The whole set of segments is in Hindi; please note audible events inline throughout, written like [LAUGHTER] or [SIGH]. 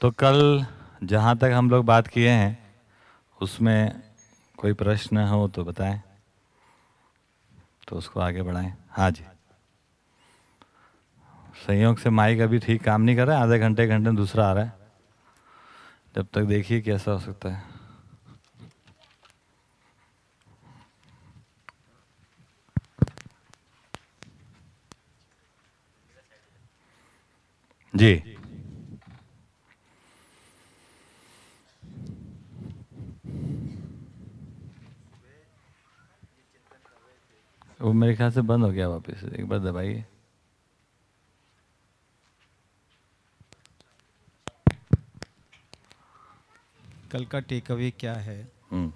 तो कल जहाँ तक हम लोग बात किए हैं, उसमें कोई प्रश्न हो तो बताएँ तो उसको आगे बढ़ाएँ। हाँ जी। संयोग से माइक अभी ठीक काम नहीं कर रहा है, आधे घंटे घंटे में दूसरा आ रहा है। जब तक देखिए कैसा हो सकता है। जी। वो मेरे ख्याल से बंद हो गया वापस। एक बार दबाइए। कल का टेक अवे क्या है? हम्म,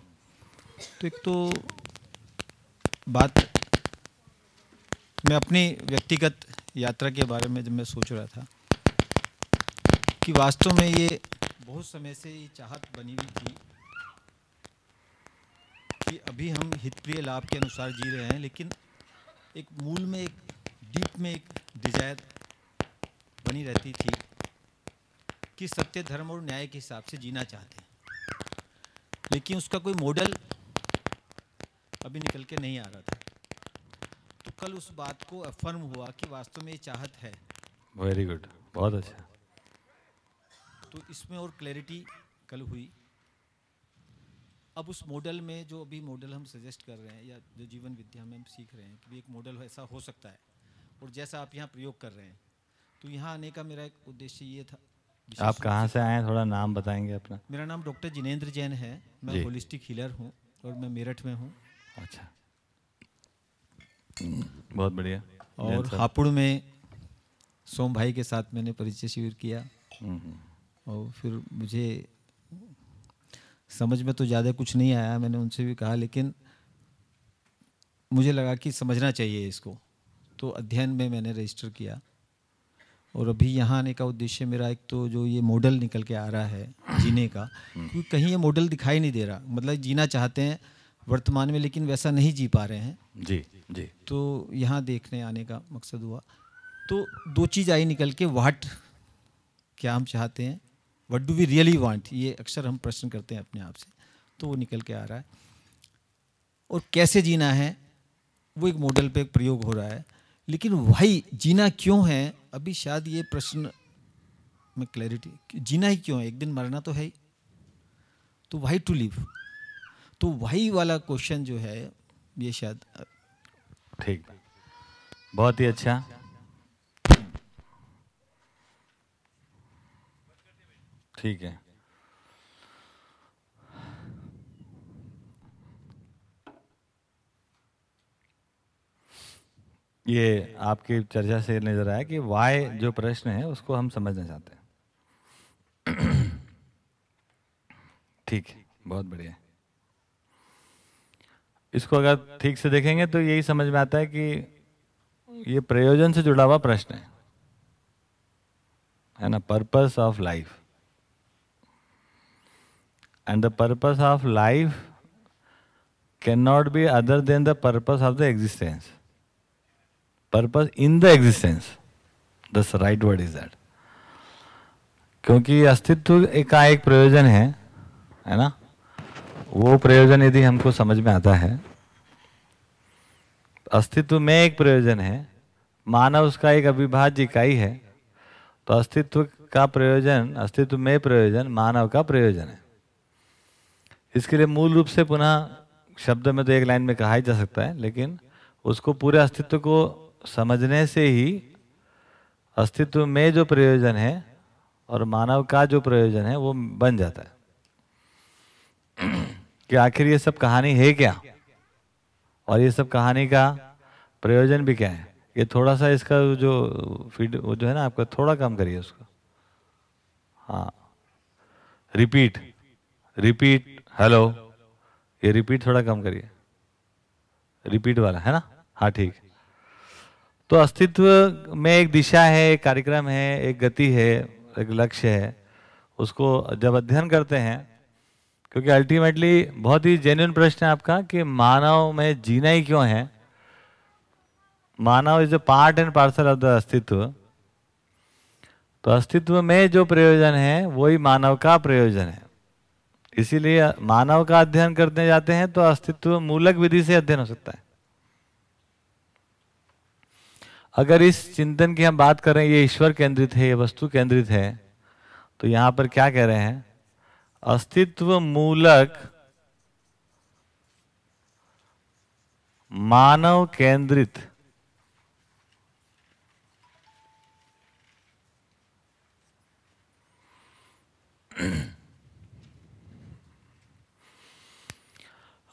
तो एक तो बात मैं अपनी व्यक्तिगत यात्रा के बारे में जब मैं सोच रहा था कि वास्तव में ये बहुत समय से ये चाहत बनी हुई थी कि अभी हम हितप्रिय लाभ के अनुसार जी रहे हैं लेकिन एक मूल में एक डीप में एक डिज़ायर बनी रहती थी कि सत्य धर्म और न्याय के हिसाब से जीना चाहते हैं। लेकिन उसका कोई मॉडल अभी निकल के नहीं आ रहा था। तो कल उस बात को अफर्म हुआ कि वास्तव में ये चाहत है। वेरी गुड बहुत अच्छा। तो इसमें और क्लैरिटी कल हुई। अब उस मॉडल में जो अभी मॉडल हम सजेस्ट कर रहे हैं या जो जीवन विद्या में हम सीख रहे हैं कि भी एक मॉडल ऐसा हो सकता है और जैसा आप यहाँ प्रयोग कर रहे हैं तो यहाँ आने का मेरा एक उद्देश्य ये था। आप कहाँ से आए हैं? थोड़ा नाम बताएँगे अपना। मेरा नाम डॉक्टर जिनेंद्र जैन है। मैं होलिस्टिक हीलर हूँ और मैं मेरठ में हूँ। अच्छा। हम्म, बहुत बढ़िया। और हापुड़ में सोम भाई के साथ मैंने परिचय शिविर किया। हम्म, हम्म, और फिर मुझे समझ में तो ज़्यादा कुछ नहीं आया मैंने उनसे भी कहा लेकिन मुझे लगा कि समझना चाहिए इसको। तो अध्ययन में मैंने रजिस्टर किया। और अभी यहाँ आने का उद्देश्य मेरा एक तो जो ये मॉडल निकल के आ रहा है जीने का क्योंकि कहीं ये मॉडल दिखाई नहीं दे रहा। मतलब जीना चाहते हैं वर्तमान में लेकिन वैसा नहीं जी पा रहे हैं। जी जी। तो यहाँ देखने आने का मकसद हुआ। तो दो चीज़ आई निकल के वाट क्या हम चाहते हैं what do we really want ये अक्सर हम प्रश्न करते हैं अपने आप से। तो वो निकल के आ रहा है। और कैसे जीना है? वो एक मॉडल पे एक प्रयोग हो रहा है। लेकिन वही जीना क्यों है? अभी शायद ये प्रश्न में क्लैरिटी जीना ही क्यों है? एक दिन मरना तो है ही। तो वाई टू लिव तो वही वाला क्वेश्चन जो है, ये शायद ठीक। बहुत ही अच्छा। ठीक है। ये आपकी चर्चा से नज़र आया कि वाय जो प्रश्न है, उसको हम समझना चाहते हैं। ठीक है, बहुत बढ़िया। इसको अगर ठीक से देखेंगे तो यही समझ में आता है कि ये प्रयोजन से जुड़ा हुआ प्रश्न है। है ना? Purpose of life the purpose of life can not be other than the purpose of the existence purpose in the existence the right word is that क्योंकि अस्तित्व का एक प्रयोजन है है ना? वो प्रयोजन यदि हमको समझ में आता है, अस्तित्व में एक प्रयोजन है, मानव उसका एक अविभाज्य इकाई है तो अस्तित्व का प्रयोजन, अस्तित्व में प्रयोजन मानव का प्रयोजन है। इसके लिए मूल रूप से पुनः शब्द में तो एक लाइन में कहा ही जा सकता है, लेकिन उसको पूरे अस्तित्व को समझने से ही अस्तित्व में जो प्रयोजन है और मानव का जो प्रयोजन है, वो बन जाता है। [CLEARS THROAT] कि आखिर ये सब कहानी है क्या? और ये सब कहानी का प्रयोजन भी क्या है? ये थोड़ा सा इसका जो फ़ीड वो जो है ना, आपका थोड़ा कम करिए उसको। हाँ। रिपीट रिपीट हेलो ये रिपीट थोड़ा कम करिए। रिपीट वाला, है ना? हाँ ठीक। तो अस्तित्व में एक दिशा है, एक कार्यक्रम है, एक गति है, एक लक्ष्य है। उसको जब अध्ययन करते हैं, क्योंकि अल्टीमेटली बहुत ही जेन्यून प्रश्न है आपका कि मानव में जीना ही क्यों है? मानव is a part and parcel of the अस्तित्व। तो अस्तित्व में जो प्रयोजन है, वही मानव का प्रयोजन है। इसीलिए मानव का अध्ययन करने जाते हैं तो अस्तित्व मूलक विधि से अध्ययन हो सकता है। अगर इस चिंतन की हम बात करें, ये ईश्वर केंद्रित है, ये वस्तु केंद्रित है तो यहाँ पर क्या कह रहे हैं? अस्तित्व मूलक मानव केंद्रित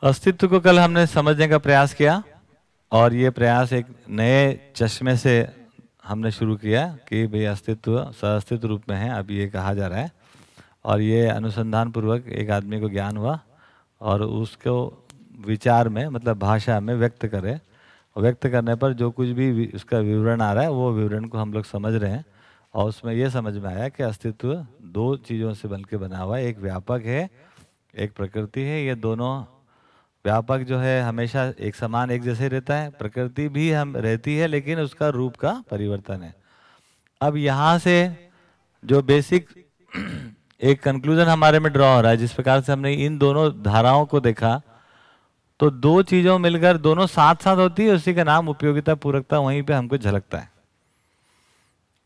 अस्तित्व को कल हमने समझने का प्रयास किया और ये प्रयास एक नए चश्मे से हमने शुरू किया कि भाई अस्तित्व, सअस्तित्व रूप में है, अब ये कहा जा रहा है। और ये अनुसंधान पूर्वक एक आदमी को ज्ञान हुआ और उसको विचार में मतलब भाषा में व्यक्त करे। व्यक्त करने पर जो कुछ भी उसका विवरण आ रहा है, वो विवरण को हम लोग समझ रहे हैं। और उसमें यह समझ में आया कि अस्तित्व दो चीज़ों से बन के बना हुआ है। एक व्यापक है, एक प्रकृति है, ये दोनों व्यापक जो है हमेशा एक समान, एक जैसे रहता है। प्रकृति भी हम रहती है, लेकिन उसका रूप का परिवर्तन है। अब यहाँ से जो बेसिक [CLEARS THROAT] एक कंक्लूजन हमारे में ड्रॉ हो रहा है, जिस प्रकार से हमने इन दोनों धाराओं को देखा तो दो चीज़ों मिलकर दोनों साथ साथ होती है, उसी का नाम उपयोगिता पूरकता वहीं पे हमको झलकता है।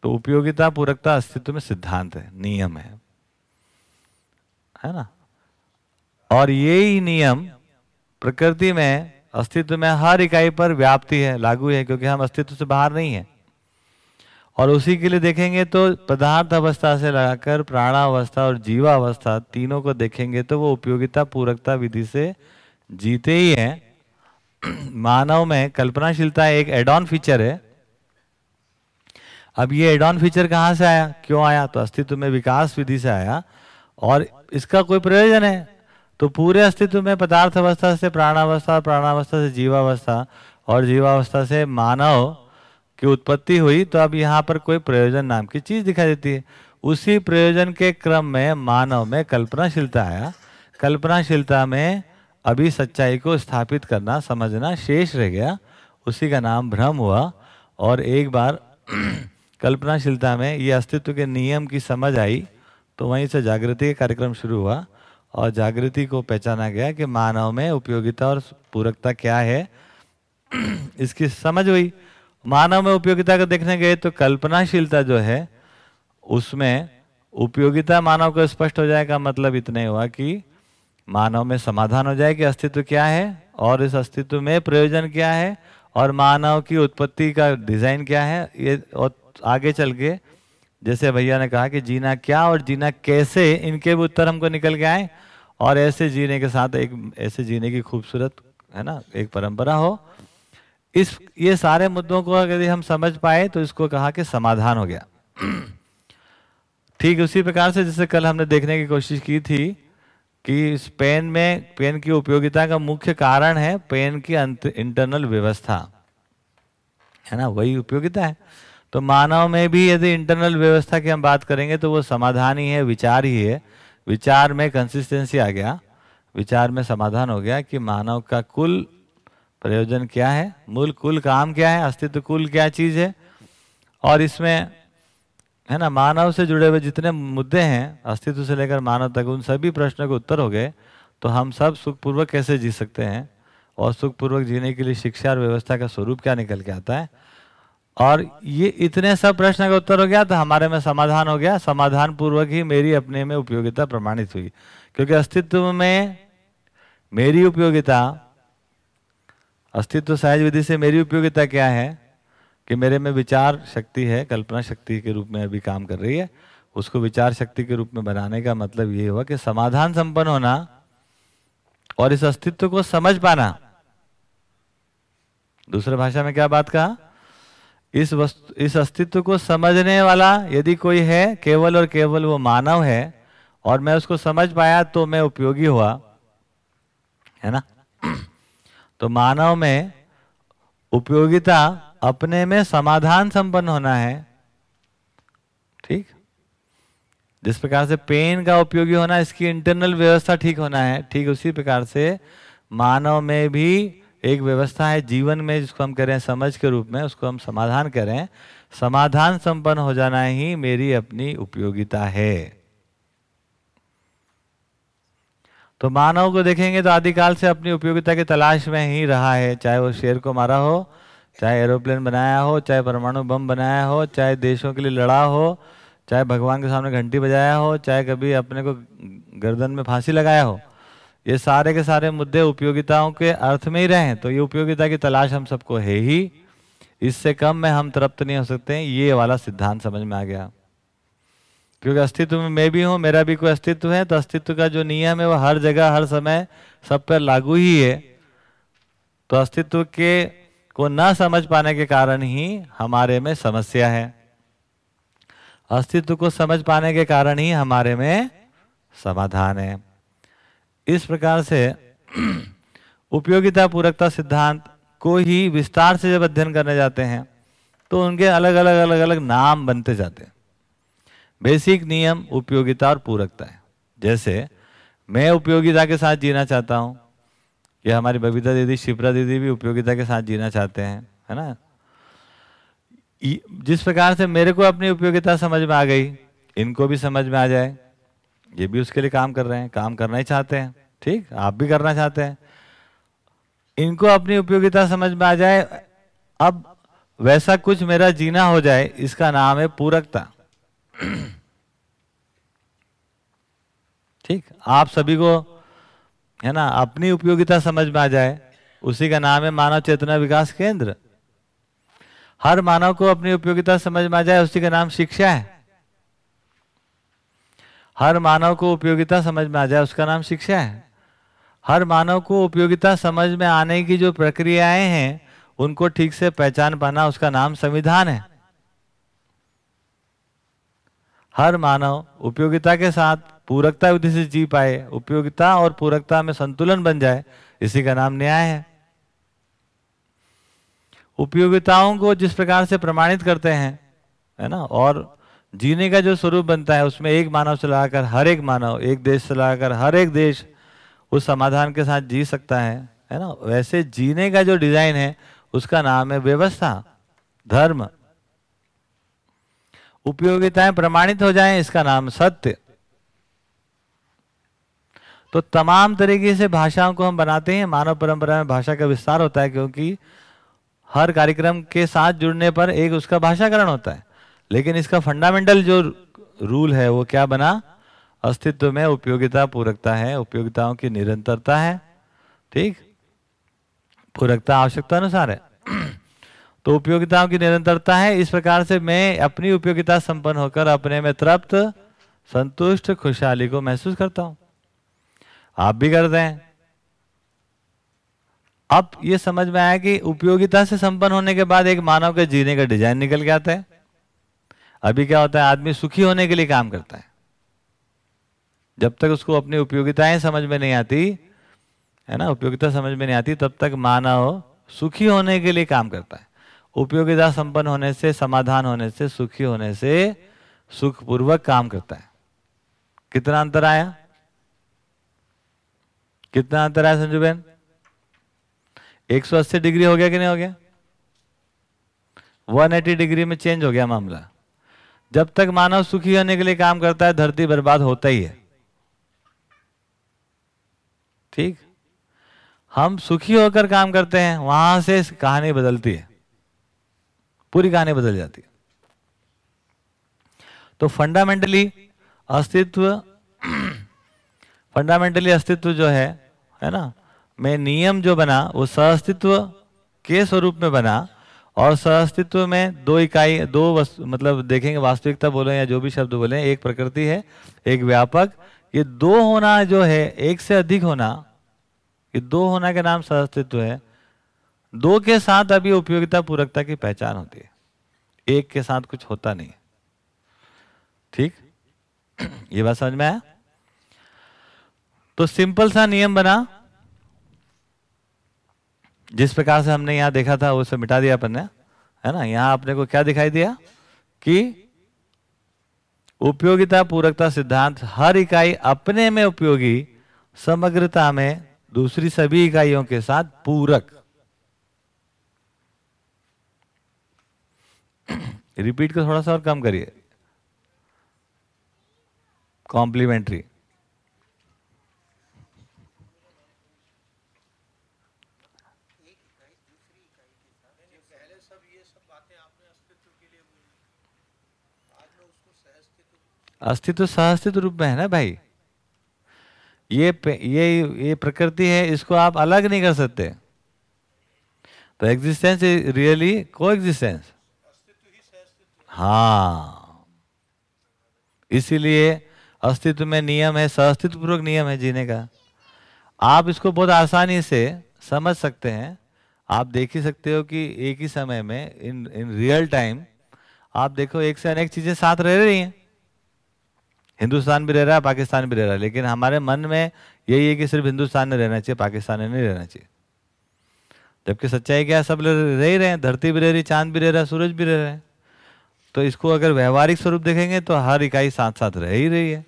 तो उपयोगिता पूरकता अस्तित्व में सिद्धांत है, नियम है। है ना? और यही नियम प्रकृति में अस्तित्व में हर इकाई पर व्याप्ति है, लागू है, क्योंकि हम अस्तित्व से बाहर नहीं है। और उसी के लिए देखेंगे तो पदार्थ अवस्था से लगाकर प्राणावस्था और जीवावस्था तीनों को देखेंगे तो वो उपयोगिता पूरकता विधि से जीते ही है। [CLEARS THROAT] मानव में कल्पनाशीलता एक एडॉन फीचर है। अब ये एडॉन फीचर कहाँ से आया? क्यों आया? तो अस्तित्व में विकास विधि से आया। और इसका कोई प्रयोजन है? तो पूरे अस्तित्व में पदार्थ अवस्था से प्राणावस्था प्राणावस्था से जीवावस्था और जीवावस्था से मानव की उत्पत्ति हुई तो अब यहाँ पर कोई प्रयोजन नाम की चीज़ दिखाई देती है। उसी प्रयोजन के क्रम में मानव में कल्पनाशीलता आया। कल्पनाशीलता में अभी सच्चाई को स्थापित करना, समझना शेष रह गया। उसी का नाम भ्रम हुआ और एक बार [CLEARS THROAT] कल्पनाशीलता में ये अस्तित्व के नियम की समझ आई तो वहीं से जागृति कार्यक्रम शुरू हुआ। और जागृति को पहचाना गया कि मानव में उपयोगिता और पूरकता क्या है। [CLEARS THROAT] इसकी समझ हुई। मानव में उपयोगिता को देखने गए तो कल्पनाशीलता जो है, उसमें उपयोगिता मानव को स्पष्ट हो जाएगा। मतलब इतने हुआ कि मानव में समाधान हो जाए कि अस्तित्व क्या है और इस अस्तित्व में प्रयोजन क्या है और मानव की उत्पत्ति का डिज़ाइन क्या है, ये और आगे चल के जैसे भैया ने कहा कि जीना क्या और जीना कैसे, इनके भी उत्तर हमको निकल के आए। और ऐसे जीने के साथ एक, ऐसे जीने की खूबसूरत, है ना, एक परंपरा हो। इस, ये सारे मुद्दों को अगर हम समझ पाए तो इसको कहा कि समाधान हो गया। [CLEARS THROAT] ठीक, उसी प्रकार से जैसे कल हमने देखने की कोशिश की थी कि इस पेन में पेन की उपयोगिता का मुख्य कारण है पेन की इंटरनल व्यवस्था। है ना, वही उपयोगिता है। तो मानव में भी यदि इंटरनल व्यवस्था की हम बात करेंगे तो वो समाधान ही है, विचार ही है। विचार में कंसिस्टेंसी आ गया। विचार में समाधान हो गया कि मानव का कुल प्रयोजन क्या है? मूल कुल काम क्या है? अस्तित्व कुल क्या चीज़ है? और इसमें, है ना, मानव से जुड़े हुए जितने मुद्दे हैं, अस्तित्व से लेकर मानव तक, उन सभी प्रश्नों के उत्तर हो गए तो हम सब सुखपूर्वक कैसे जी सकते हैं? और सुखपूर्वक जीने के लिए शिक्षा और व्यवस्था का स्वरूप क्या निकल के आता है? और ये इतने सब प्रश्न का उत्तर हो गया तो हमारे में समाधान हो गया। समाधान पूर्वक ही मेरी अपने में उपयोगिता प्रमाणित हुई। क्योंकि अस्तित्व में मेरी उपयोगिता, अस्तित्व सहज विधि से मेरी उपयोगिता क्या है कि मेरे में विचार शक्ति है, कल्पना शक्ति के रूप में अभी काम कर रही है। उसको विचार शक्ति के रूप में बनाने का मतलब ये हुआ कि समाधान संपन्न होना और इस अस्तित्व को समझ पाना। दूसरे भाषा में क्या बात कहा? इस वस्तु, इस अस्तित्व को समझने वाला यदि कोई है, केवल और केवल वो मानव है, और मैं उसको समझ पाया तो मैं उपयोगी हुआ, है ना? [CLEARS THROAT] तो मानव में उपयोगिता अपने में समाधान संपन्न होना है। ठीक? जिस प्रकार से पेन का उपयोगी होना, इसकी इंटरनल व्यवस्था ठीक होना है, ठीक उसी प्रकार से मानव में भी एक व्यवस्था है जीवन में जिसको हम कह रहे हैं समझ के रूप में, उसको हम समाधान हैं। समाधान संपन्न हो जाना ही मेरी अपनी उपयोगिता है। तो मानव को देखेंगे तो आदिकाल से अपनी उपयोगिता की तलाश में ही रहा है। चाहे वो शेर को मारा हो, चाहे एरोप्लेन बनाया हो, चाहे परमाणु बम बनाया हो, चाहे देशों के लिए लड़ा हो, चाहे भगवान के सामने घंटी बजाया हो, चाहे कभी अपने को गर्दन में फांसी लगाया हो ये सारे के सारे मुद्दे उपयोगिताओं के अर्थ में ही रहे तो ये उपयोगिता की तलाश हम सबको है ही। इससे कम में हम तृप्त नहीं हो सकते हैं ये वाला सिद्धांत समझ में आ गया। क्योंकि अस्तित्व में मैं भी हूँ, मेरा भी कोई अस्तित्व है तो अस्तित्व का जो नियम है वो हर जगह, हर समय सब पर लागू ही है। तो अस्तित्व के, को न समझ पाने के कारण ही हमारे में समस्या है। अस्तित्व को समझ पाने के कारण ही हमारे में समाधान है। इस प्रकार से उपयोगिता पूरकता सिद्धांत को ही विस्तार से जब अध्ययन करने जाते हैं तो उनके अलग अलग अलग अलग नाम बनते जाते हैं। बेसिक नियम उपयोगिता और पूरकता है। जैसे, मैं उपयोगिता के साथ जीना चाहता हूँ, या हमारी बबीता दीदी, शिप्रा दीदी भी उपयोगिता के साथ जीना चाहते हैं, है ना? जिस प्रकार से मेरे को अपनी उपयोगिता समझ में आ गई, इनको भी समझ में आ जाए ये भी उसके लिए काम कर रहे हैं, काम करना ही चाहते हैं, ठीक? आप भी करना चाहते हैं। इनको अपनी उपयोगिता समझ में आ जाए, अब वैसा कुछ मेरा जीना हो जाए, इसका नाम है पूरकता। ठीक? आप सभी को, है ना, अपनी उपयोगिता समझ में आ जाए, उसी का नाम है मानव चेतना विकास केंद्र। हर मानव को अपनी उपयोगिता समझ में आ जाए, उसी का नाम शिक्षा है। हर मानव को उपयोगिता समझ में आ जाए, उसका नाम शिक्षा है। हर मानव को उपयोगिता समझ में आने की जो प्रक्रियाएँ हैं, उनको ठीक से पहचान पाना, उसका नाम संविधान है। हर मानव उपयोगिता के साथ पूरकता विधि से जी पाए, उपयोगिता और पूरकता में संतुलन बन जाए, इसी का नाम न्याय है। उपयोगिताओं को जिस प्रकार से प्रमाणित करते हैं, है ना, और जीने का जो स्वरूप बनता है, उसमें एक मानव से लगाकर हर एक मानव, एक देश से लगाकर हर एक देश उस समाधान के साथ जी सकता है है ना? वैसे जीने का जो डिज़ाइन है, उसका नाम है व्यवस्था, धर्म। उपयोगिताएँ प्रमाणित हो जाएँ, इसका नाम सत्य। तो तमाम तरीके से भाषाओं को हम बनाते हैं। मानव परंपरा में भाषा का विस्तार होता है, क्योंकि हर कार्यक्रम के साथ जुड़ने पर एक उसका भाषाकरण होता है। लेकिन इसका फंडामेंटल जो रूल है, वो क्या बना? अस्तित्व में उपयोगिता, पूरकता है। उपयोगिताओं की निरंतरता है। ठीक? पूरकता आवश्यकता अनुसार है। [CLEARS THROAT] तो उपयोगिताओं की निरंतरता है। इस प्रकार से मैं अपनी उपयोगिता संपन्न होकर अपने में तृप्त, संतुष्ट, खुशहाली को महसूस करता हूँ। आप भी करते हैं। अब ये समझ में आया कि उपयोगिता से संपन्न होने के बाद एक मानव के जीने का डिज़ाइन निकल के आता है। अभी क्या होता है, आदमी सुखी होने के लिए काम करता है। जब तक उसको अपनी उपयोगिताएँ समझ में नहीं आती, है ना, उपयोगिता समझ में नहीं आती, तब तक मानव सुखी होने के लिए काम करता है। उपयोगिता संपन्न होने से, समाधान होने से, सुखी होने से सुखपूर्वक काम करता है। कितना अंतर आया? कितना अंतर आया संजू बहन? 180 डिग्री हो गया कि नहीं हो गया? 180 डिग्री में चेंज हो गया मामला। जब तक मानव सुखी होने के लिए काम करता है, धरती बर्बाद होता ही है। ठीक? हम सुखी होकर काम करते हैं, वहाँ से कहानी बदलती है। पूरी कहानी बदल जाती है। तो फंडामेंटली अस्तित्व [CLEARS THROAT] फंडामेंटली अस्तित्व जो है है ना? मैं नियम जो बना, वो सअस्तित्व के स्वरूप में बना और सहअस्तित्व में दो इकाई, दो मतलब देखेंगे वास्तविकता बोले या जो भी शब्द बोले, एक प्रकृति है, एक व्यापक। ये दो होना जो है, एक से अधिक होना, ये दो होना के नाम सहअस्तित्व है। दो के साथ अभी उपयोगिता पूरकता की पहचान होती है। एक के साथ कुछ होता नहीं। ठीक? ये बात समझ में आया? तो सिंपल सा नियम बना। जिस प्रकार से हमने यहाँ देखा था, उसे मिटा दिया अपन ने, है ना? यहाँ अपने को क्या दिखाई दिया? कि उपयोगिता पूरकता सिद्धांत हर इकाई अपने में उपयोगी, समग्रता में दूसरी सभी इकाइयों के साथ पूरक। [COUGHS] रिपीट को थोड़ा सा और कम करिए। कॉम्प्लीमेंट्री। अस्तित्व सहअस्तित्व रूप में है ना भाई? ये ये ये प्रकृति है, इसको आप अलग नहीं कर सकते। तो एग्जिस्टेंस इज़ रियली को एग्जिस्टेंस हाँ। इसीलिए अस्तित्व में नियम है सहअस्तित्व पूर्वक नियम है जीने का। आप इसको बहुत आसानी से समझ सकते हैं। आप देख ही सकते हो कि एक ही समय में इन इन रियल टाइम आप देखो एक से अनेक चीज़ें साथ रह रही हैं। हिंदुस्तान भी रह रहा है, पाकिस्तान भी रह रहा है। लेकिन हमारे मन में यही है कि सिर्फ़ हिंदुस्तान में रहना चाहिए, पाकिस्तान में नहीं रहना चाहिए। जबकि सच्चाई क्या सब रह ही रहे हैं। धरती भी रह रही, चाँद भी रह रहा है, सूरज भी रह रहे हैं। तो इसको अगर व्यवहारिक स्वरूप देखेंगे तो हर इकाई साथ साथ रह ही रही है।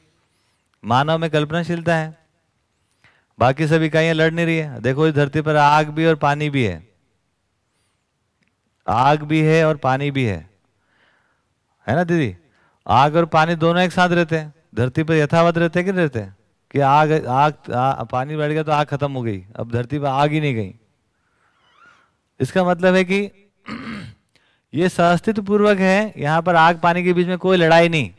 मानव में कल्पनाशीलता है। बाकी सब इकाइयाँ लड़ नहीं रही है। देखो, इस धरती पर आग भी और पानी भी है। आग भी है और पानी भी है। है ना दीदी? आग और पानी दोनों एक साथ रहते हैं। धरती पर यथावत रहते हैं कि रहते हैं? कि आग आग आ, पानी बढ़ गया तो आग खत्म हो गई। अब धरती पर आग ही नहीं गई। इसका मतलब है कि [CLEARS THROAT] ये सहस्तित्व पूर्वक है यहाँ पर आग पानी के बीच में कोई लड़ाई नहीं।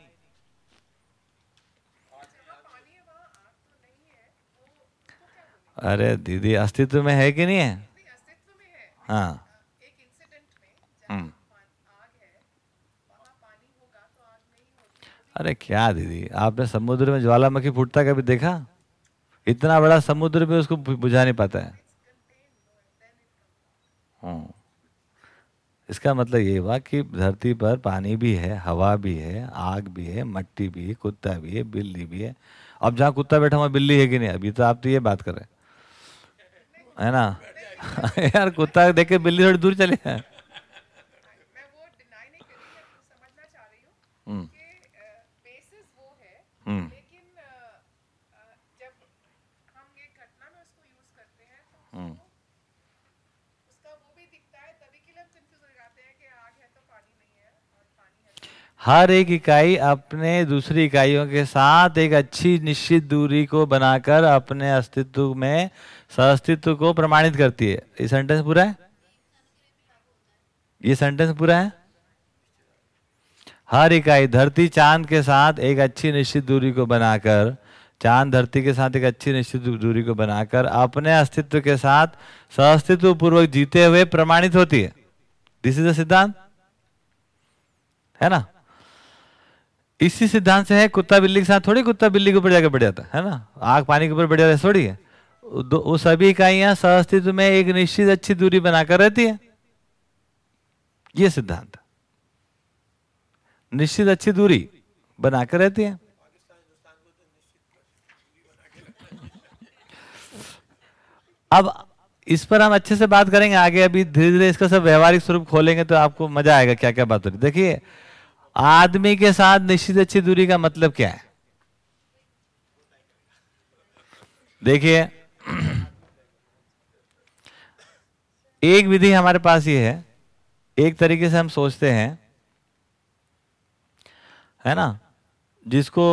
अरे दीदी अस्तित्व में है कि नहीं है? हाँ। हम्म। अरे क्या दीदी? आपने समुद्र में ज्वालामुखी फूटता कभी देखा? इतना बड़ा समुद्र भी उसको बुझा नहीं पाता है। हम्म। इसका मतलब ये हुआ कि धरती पर पानी भी है, हवा भी है, आग भी है, मट्टी भी है, कुत्ता भी है, बिल्ली भी है। अब जहाँ कुत्ता बैठा हुआ बिल्ली है कि नहीं? अभी तो आप तो ये बात कर रहे हैं। है ना? [LAUGHS] यार कुत्ता देख के बिल्ली थोड़ी दूर चले जाए हम्म हम्म। लेकिन जब हम ये घटना में उसको यूज़ करते हैं तो हम्म। उसका वो भी दिखता है तभी के लिए हम कंफ्यूज हो जाते हैं कि आग है तो पानी नहीं है और पानी है तो हर एक इकाई अपने दूसरी इकाइयों के साथ एक अच्छी निश्चित दूरी को बनाकर अपने अस्तित्व में सहअस्तित्व को प्रमाणित करती है। ये सेंटेंस पूरा है? ये सेंटेंस पूरा है? हर इकाई, धरती चाँद के साथ एक अच्छी निश्चित दूरी को बनाकर, चाँद धरती के साथ एक अच्छी निश्चित दूरी को बनाकर अपने अस्तित्व के साथ सहअस्तित्व पूर्वक जीते हुए प्रमाणित होती है। दिस इज़ सिद्धांत। है ना? इसी सिद्धांत से है, कुत्ता बिल्ली के साथ थोड़ी कुत्ता बिल्ली के ऊपर जाकर बढ़ जाता है ना? आग पानी के ऊपर बढ़ जाता है, थोड़ी है। वो सभी इकाइयाँ सहअस्तित्व में एक निश्चित अच्छी दूरी बनाकर रहती है। ये सिद्धांत। निश्चित अच्छी दूरी बनाकर रहती है। अब इस पर हम अच्छे से बात करेंगे। आगे अभी धीरे धीरे इसका सब व्यवहारिक स्वरूप खोलेंगे तो आपको मज़ा आएगा क्या क्या बात हो रही देखिए, आदमी के साथ निश्चित अच्छी दूरी का मतलब क्या है? देखिए, एक विधि हमारे पास ये है। एक तरीके से हम सोचते हैं है ना? जिसको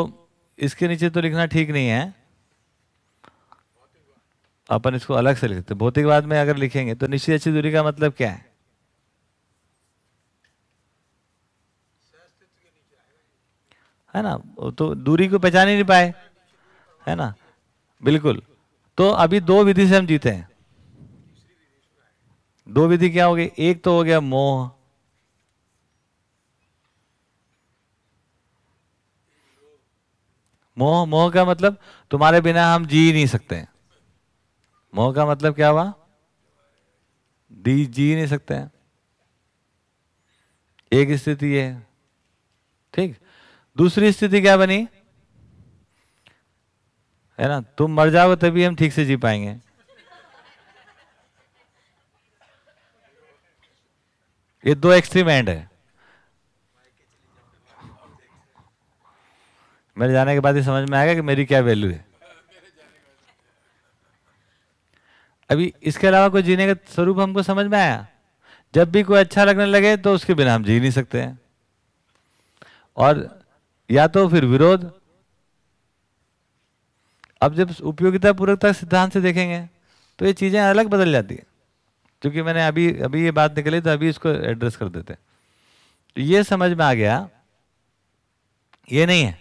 इसके नीचे तो लिखना ठीक नहीं है। अपन इसको अलग से लिखते भौतिकवाद में अगर लिखेंगे तो निश्चित अच्छी दूरी का मतलब क्या है? है ना? तो दूरी को पहचान ही नहीं पाए। है ना? बिल्कुल। तो अभी दो विधि से हम जीते हैं। दो विधि क्या हो गई एक तो हो गया मोह मोह मोह का मतलब तुम्हारे बिना हम जी नहीं सकते। मोह का मतलब क्या हुआ? दी, जी नहीं सकते। हैं एक स्थिति है। ठीक। दूसरी स्थिति क्या बनी? है ना? तुम मर जाओ तभी हम ठीक से जी पाएँगे। ये दो एक्सट्रीम एंड है। मेरे जाने के बाद ही समझ में आएगा कि मेरी क्या वैल्यू है। अभी इसके अलावा कोई जीने का स्वरूप हमको समझ में आया? जब भी कोई अच्छा लगने लगे तो उसके बिना हम जी नहीं सकते हैं। और या तो फिर विरोध। अब जब उपयोगिता पूर्वकता सिद्धांत से देखेंगे तो ये चीज़ें अलग बदल जाती है। क्योंकि मैंने अभी अभी ये बात निकली तो अभी इसको एड्रेस कर देते तो ये समझ में आ गया, ये नहीं है।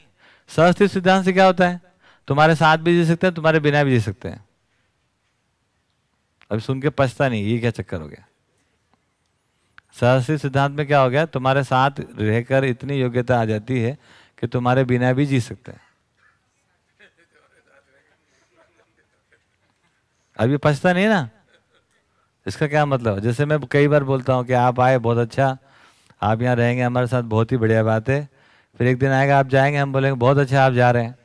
सहस्थित सिद्धांत से क्या होता है? तुम्हारे साथ भी जी सकते हैं, तुम्हारे बिना भी जी सकते हैं। अभी सुन के पछता नहीं, ये क्या चक्कर हो गया? सहस्थित सिद्धांत में क्या हो गया? तुम्हारे साथ रहकर इतनी योग्यता आ जाती है कि तुम्हारे बिना भी जी सकते हैं। अभी पछता नहीं ना? इसका क्या मतलब? जैसे मैं कई बार बोलता हूँ कि आप आए, बहुत अच्छा। आप यहाँ रहेंगे, हमारे साथ बहुत ही बढ़िया बात है। फिर एक दिन आएगा, आप जाएँगे, हम बोलेंगे, बहुत अच्छा आप जा रहे हैं।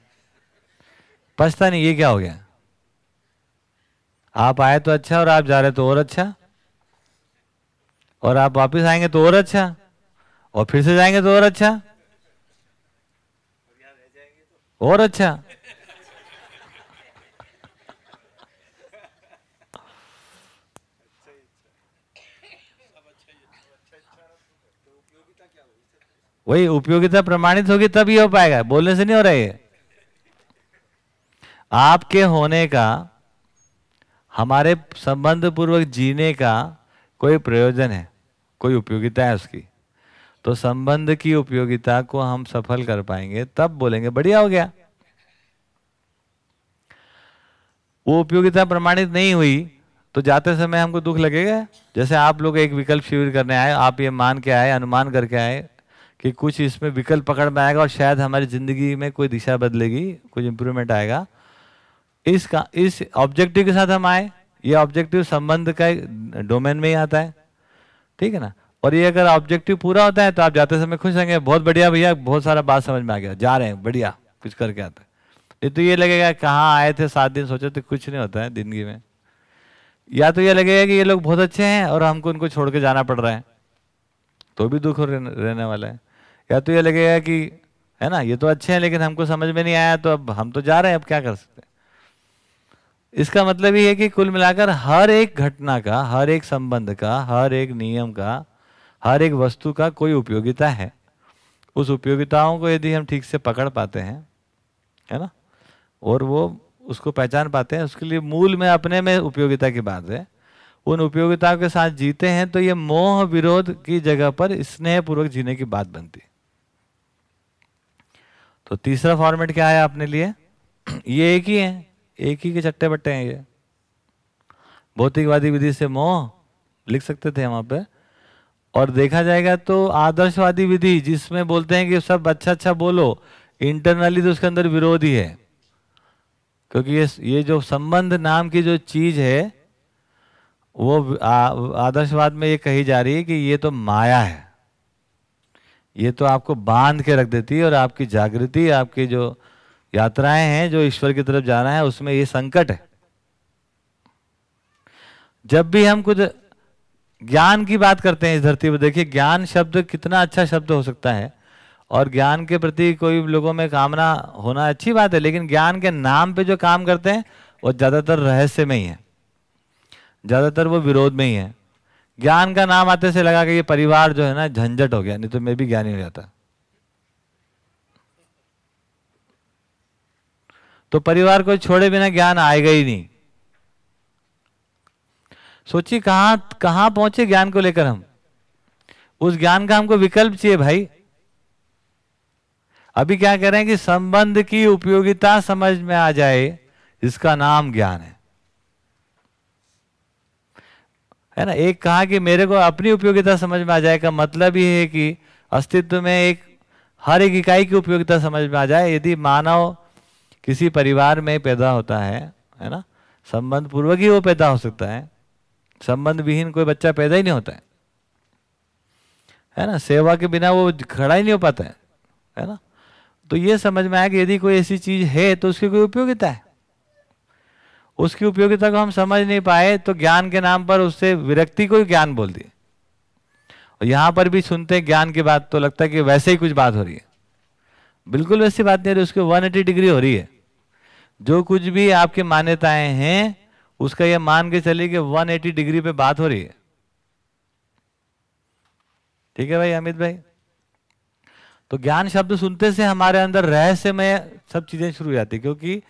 पछता नहीं ये क्या हो गया? आप आए तो अच्छा और आप जा रहे तो और अच्छा? और आप वापस आएँगे तो और अच्छा? और फिर से जाएँगे तो और अच्छा? और अच्छा? वही उपयोगिता प्रमाणित होगी ये हो पाएगा। बोलने से नहीं हो रहा है आपके होने का, हमारे संबंध पूर्वक जीने का कोई प्रयोजन है, कोई उपयोगिता है उसकी। तो संबंध की उपयोगिता को हम सफल कर पाएँगे, तब बोलेंगे, बढ़िया हो गया। वो उपयोगिता प्रमाणित नहीं हुई तो जाते समय हमको दुख लगेगा। जैसे आप लोग एक विकल्प शिविर करने आए, आप ये मान के आए, अनुमान करके आए कि कुछ इसमें विकल्प पकड़ में आएगा और शायद हमारी ज़िंदगी में कोई दिशा बदलेगी, कुछ इंप्रूवमेंट आएगा। इसका, इस ऑब्जेक्टिव के साथ हम आए, ये ऑब्जेक्टिव संबंध का डोमेन में ही आता है। ठीक है ना? और ये अगर ऑब्जेक्टिव पूरा होता है तो आप जाते समय खुश रहेंगे, बहुत बढ़िया भैया, बहुत सारा बात समझ में आ गया, जा रहे हैं, बढ़िया, कुछ करके आते नहीं तो ये लगेगा, कहाँ आए थे, सात दिन सोचे तो कुछ नहीं होता है ज़िंदगी में। या तो ये लगेगा कि ये लोग बहुत अच्छे हैं और हमको उनको छोड़ के जाना पड़ रहा है तो भी दुख रहने वाला है। या तो ये लगेगा कि, है ना, ये तो अच्छे हैं, लेकिन हमको समझ में नहीं आया तो अब हम तो जा रहे हैं, अब क्या कर सकते हैं? इसका मतलब ये है कि कुल मिलाकर हर एक घटना का, हर एक संबंध का, हर एक नियम का, हर एक वस्तु का कोई उपयोगिता है। उस उपयोगिताओं को यदि हम ठीक से पकड़ पाते हैं, है ना, और वो उसको पहचान पाते हैं, उसके लिए मूल में अपने में उपयोगिता की बात है। उन उपयोगिताओं के साथ जीते हैं तो ये मोह विरोध की जगह पर स्नेहपूर्वक जीने की बात बनती है। तो तीसरा फॉर्मेट क्या है आपने लिए? ये एक ही है, एक ही के चट्टे बट्टे हैं ये। भौतिकवादी विधि से मोह लिख सकते थे वहाँ पे। और देखा जाएगा तो आदर्शवादी विधि, जिसमें बोलते हैं कि सब अच्छा अच्छा बोलो इंटरनली तो उसके अंदर विरोध है क्योंकि ये ये जो संबंध नाम की जो चीज़ है, वो आदर्शवाद में ये कही जा रही है कि ये तो माया है। ये तो आपको बाँध के रख देती है और आपकी जागृति, आपकी जो यात्राएँ हैं, जो ईश्वर की तरफ़ जाना है, उसमें ये संकट है। जब भी हम कुछ ज्ञान की बात करते हैं इस धरती पर, देखिए, ज्ञान शब्द कितना अच्छा शब्द हो सकता है। और ज्ञान के प्रति कोई लोगों में कामना होना अच्छी बात है, लेकिन ज्ञान के नाम पे जो काम करते हैं, वो ज़्यादातर रहस्य में ही। है ज़्यादातर वो विरोध में ही है। ज्ञान का नाम आते से लगा कि ये परिवार जो है ना, झंझट हो गया, नहीं तो मैं भी ज्ञानी हो जाता। तो परिवार को छोड़े बिना ज्ञान आएगा ही नहीं। सोचिए कहाँ कहाँ पहुँचे ज्ञान को लेकर हम? उस ज्ञान का हमको विकल्प चाहिए भाई। अभी क्या कह रहे हैं कि संबंध की उपयोगिता समझ में आ जाए इसका नाम ज्ञान है। है ना? एक कहा कि मेरे को अपनी उपयोगिता समझ में आ जाए का मतलब ये है कि अस्तित्व में एक, हर एक इकाई की उपयोगिता समझ में आ जाए। यदि मानव किसी परिवार में पैदा होता है है ना? संबंध पूर्वक ही वो पैदा हो सकता है। संबंध विहीन कोई बच्चा पैदा ही नहीं होता है। है ना? सेवा के बिना वो खड़ा ही नहीं हो पाता है। है ना? तो ये समझ में आया कि यदि कोई ऐसी चीज़ है तो उसकी कोई उपयोगिता है। उसकी उपयोगिता को हम समझ नहीं पाए तो ज्ञान के नाम पर उससे विरक्ति को ज्ञान बोल दिए। और यहाँ पर भी सुनते हैं ज्ञान की बात तो लगता है कि वैसे ही कुछ बात हो रही है। बिल्कुल वैसी बात नहीं हो रही, उसकी वन डिग्री हो रही है। जो कुछ भी आपकी मान्यताएँ हैं, उसका यह मान के चलिए कि 180 डिग्री पे बात हो रही है। ठीक है भाई, अमित भाई? तो ज्ञान शब्द सुनते से हमारे अंदर रहस्यमय सब चीज़ें शुरू हो जाती क्योंकि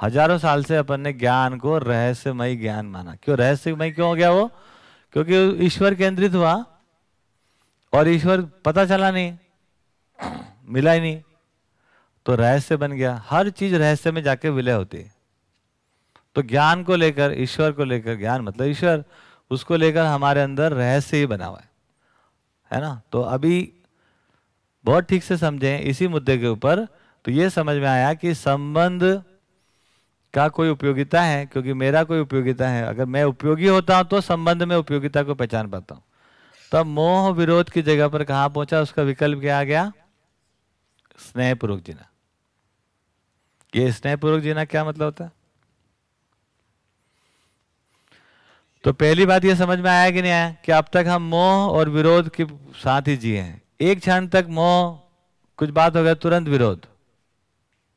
हज़ारों साल से अपन ने ज्ञान को रहस्यमय ज्ञान माना। क्यों रहस्यमय क्यों हो गया वो? क्योंकि ईश्वर केंद्रित हुआ और ईश्वर पता चला नहीं, मिला ही नहीं। तो रहस्य बन गया। हर चीज़ रहस्य में जाके विलय होती है। तो ज्ञान को लेकर, ईश्वर को लेकर, ज्ञान मतलब ईश्वर, उसको लेकर हमारे अंदर रहस्य ही बना हुआ है। है ना? तो अभी बहुत ठीक से समझें, इसी मुद्दे के ऊपर। तो ये समझ में आया कि संबंध का कोई उपयोगिता है? क्योंकि मेरा कोई उपयोगिता है। अगर मैं उपयोगी होता हूँ तो संबंध में उपयोगिता को पहचान पाता हूँ। तब मोह विरोध की जगह पर कहा पहुँचा? उसका विकल्प क्या आ गया? स्नेहपूर्वक जीना। ये स्नेहपूर्वक जीना क्या मतलब होता है? तो पहली बात ये समझ में आया कि नहीं आया? कि अब तक हम मोह और विरोध के साथ ही जिए हैं। एक क्षण तक मोह, कुछ बात हो गया, तुरंत विरोध।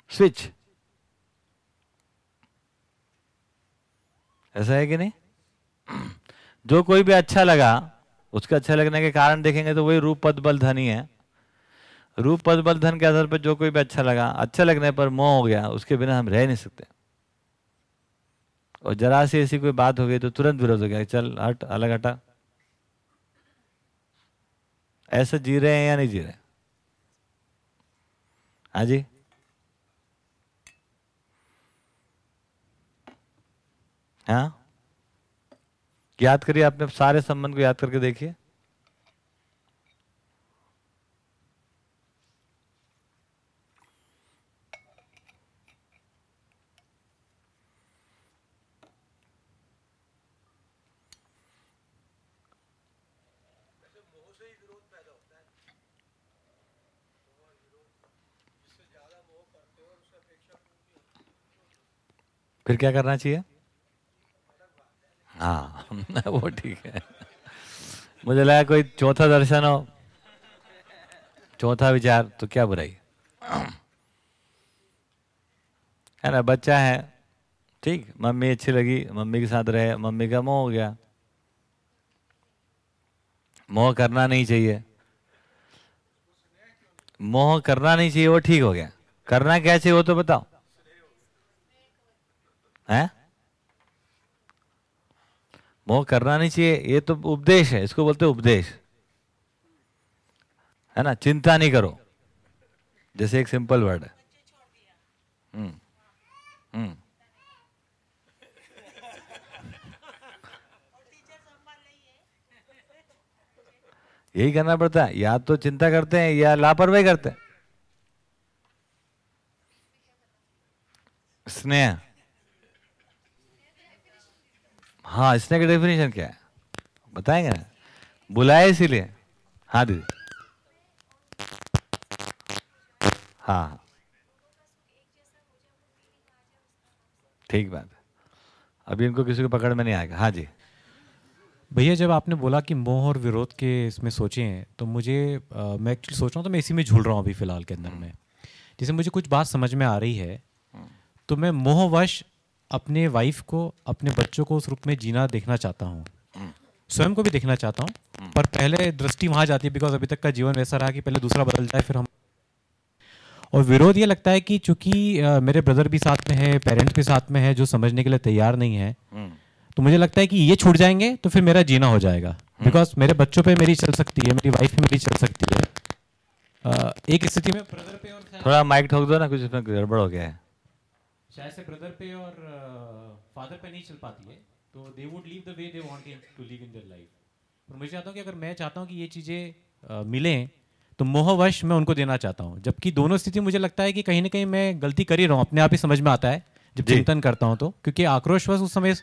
स्विच। ऐसा है कि नहीं? जो कोई भी अच्छा लगा, उसका अच्छा लगने के कारण देखेंगे तो वही रूप, पद, बल, धन ही है। रूप, पद, बल, धन के आधार पर जो कोई भी अच्छा लगा अच्छा लगने पर मोह हो गया, उसके बिना हम रह नहीं सकते। और जरा सी ऐसी कोई बात हो गई तो तुरंत विरोध हो गया चल, हट, अलग हटा। ऐसे जी रहे हैं या नहीं जी रहे? हाँ जी? हाँ? याद करिए आपने सारे संबंध को याद करके देखिए। फिर क्या करना चाहिए? हाँ [LAUGHS] वो ठीक है। मुझे लगा कोई चौथा दर्शन हो। चौथा विचार तो क्या बुराई? है ना, बच्चा है, ठीक, मम्मी अच्छी लगी, मम्मी के साथ रहे, मम्मी का मोह हो गया। मोह करना नहीं चाहिए। मोह करना नहीं चाहिए, वो ठीक हो गया। करना क्या चाहिए, वो तो बताओ। है? मोह करना नहीं चाहिए, ये तो उपदेश है, इसको बोलते उपदेश। है ना? चिंता नहीं करो। जैसे एक सिंपल वर्ड है। हम्म हम्म। यही करना पड़ता है। या तो चिंता करते हैं, या लापरवाही करते हैं। स्नेह। हाँ स्नेह की डेफिनेशन क्या है? बताएँगे ना? बुलाए इसीलिए। हाँ दीदी। हाँ। ठीक बात है। अभी इनको किसी को पकड़ में नहीं आएगा। हाँ जी। भैया जब आपने बोला कि मोह और विरोध के इसमें सोचे हैं तो मुझे आ, मैं एक्चुअली सोच रहा हूँ तो मैं इसी में झूल रहा हूँ अभी फ़िलहाल के अंदर में। जैसे मुझे कुछ बात समझ में आ रही है तो मैं मोहवश अपने वाइफ को अपने बच्चों को उस रूप में जीना देखना चाहता हूँ। स्वयं को भी देखना चाहता हूँ पर पहले दृष्टि वहाँ जाती है बिकॉज़ अभी तक का जीवन वैसा रहा कि पहले दूसरा बदल जाए फिर हम और विरोध ये लगता है कि चूँकि मेरे ब्रदर भी साथ में है पेरेंट्स भी साथ में है जो समझने के लिए तैयार नहीं है तो मुझे लगता है कि ये छूट जाएँगे तो फिर मेरा जीना हो जाएगा। बिकॉज़ मेरे बच्चों पे मेरी चल सकती है मेरी वाइफ पे मेरी चल सकती है। एक स्थिति में ब्रदर पे और थोड़ा माइक ठोक दो ना कुछ गड़बड़ हो गया है। शायद से ब्रदर पे और फादर पे नहीं चल पाती है तो they would live the way they want to live in their life और मैं चाहता हूँ कि अगर मैं चाहता हूँ कि ये चीज़ें मिलें तो मोहवश मैं उनको देना चाहता हूँ। जबकि दोनों स्थिति मुझे लगता है कि कहीं ना कहीं मैं गलती कर ही रहा हूँ। अपने आप ही समझ में आता है जब चिंतन करता हूँ तो। क्योंकि आक्रोशवश उस समय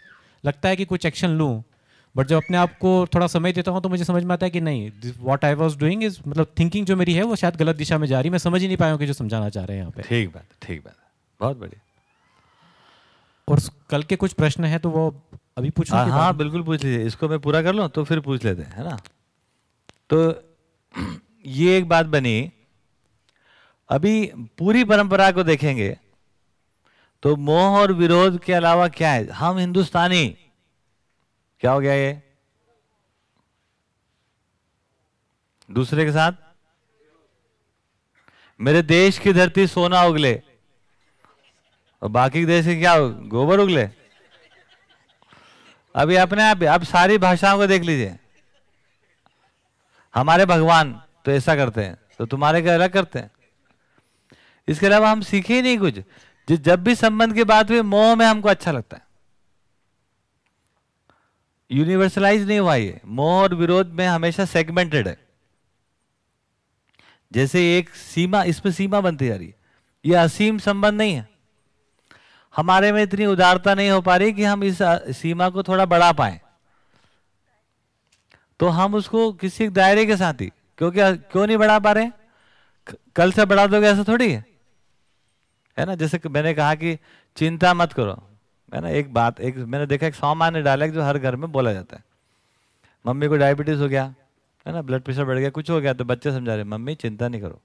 लगता है कि कुछ एक्शन लूँ बट जब अपने आप को थोड़ा समय देता हूँ तो मुझे समझ में आता है कि नहीं what I was doing is मतलब थिंकिंग जो मेरी है वो शायद गलत दिशा में जा रही मैं समझ ही नहीं पाया हूँ कि जो समझाना चाह रहे हैं यहाँ पे। ठीक बात ठीक बात बहुत बढ़िया। और कल के कुछ प्रश्न है तो वो अभी पूछ हाँ हाँ बिल्कुल पूछ लीजिए। इसको मैं पूरा कर लूँ तो फिर पूछ लेते हैं है ना? तो ये एक बात बनी अभी पूरी परंपरा को देखेंगे तो मोह और विरोध के अलावा क्या है? हम हिंदुस्तानी। क्या हो गया ये? दूसरे के साथ? मेरे देश की धरती सोना उगले। और बाकी देश के क्या गोबर उगले? अभी अपने आप अब सारी भाषाओं को देख लीजिए। हमारे भगवान तो ऐसा करते हैं तो तुम्हारे क्या अलग करते हैं। इसके अलावा हम सीखे ही नहीं कुछ। जब भी संबंध की बात हुई, मोह में हमको अच्छा लगता है। यूनिवर्सलाइज नहीं हुआ ये। मोह और विरोध में हमेशा सेगमेंटेड है। जैसे एक सीमा, इसमें सीमा बनती जा रही है। ये असीम संबंध नहीं है। हमारे में इतनी उदारता नहीं हो पा रही कि हम इस सीमा को थोड़ा बढ़ा पाए। तो हम उसको किसी दायरे के साथ ही, क्योंकि क्यों नहीं बढ़ा पा रहे कल से बढ़ा दोगे ऐसा थोड़ी है? है ना? जैसे मैंने कहा कि चिंता मत करो। है ना? एक बात, एक, मैंने देखा एक सामान्य डायलॉग जो हर घर में बोला जाता है। मम्मी को डायबिटीज़ हो गया, है ना? ब्लड प्रेशर बढ़ गया, कुछ हो गया तो बच्चे समझा रहे मम्मी, चिंता नहीं करो।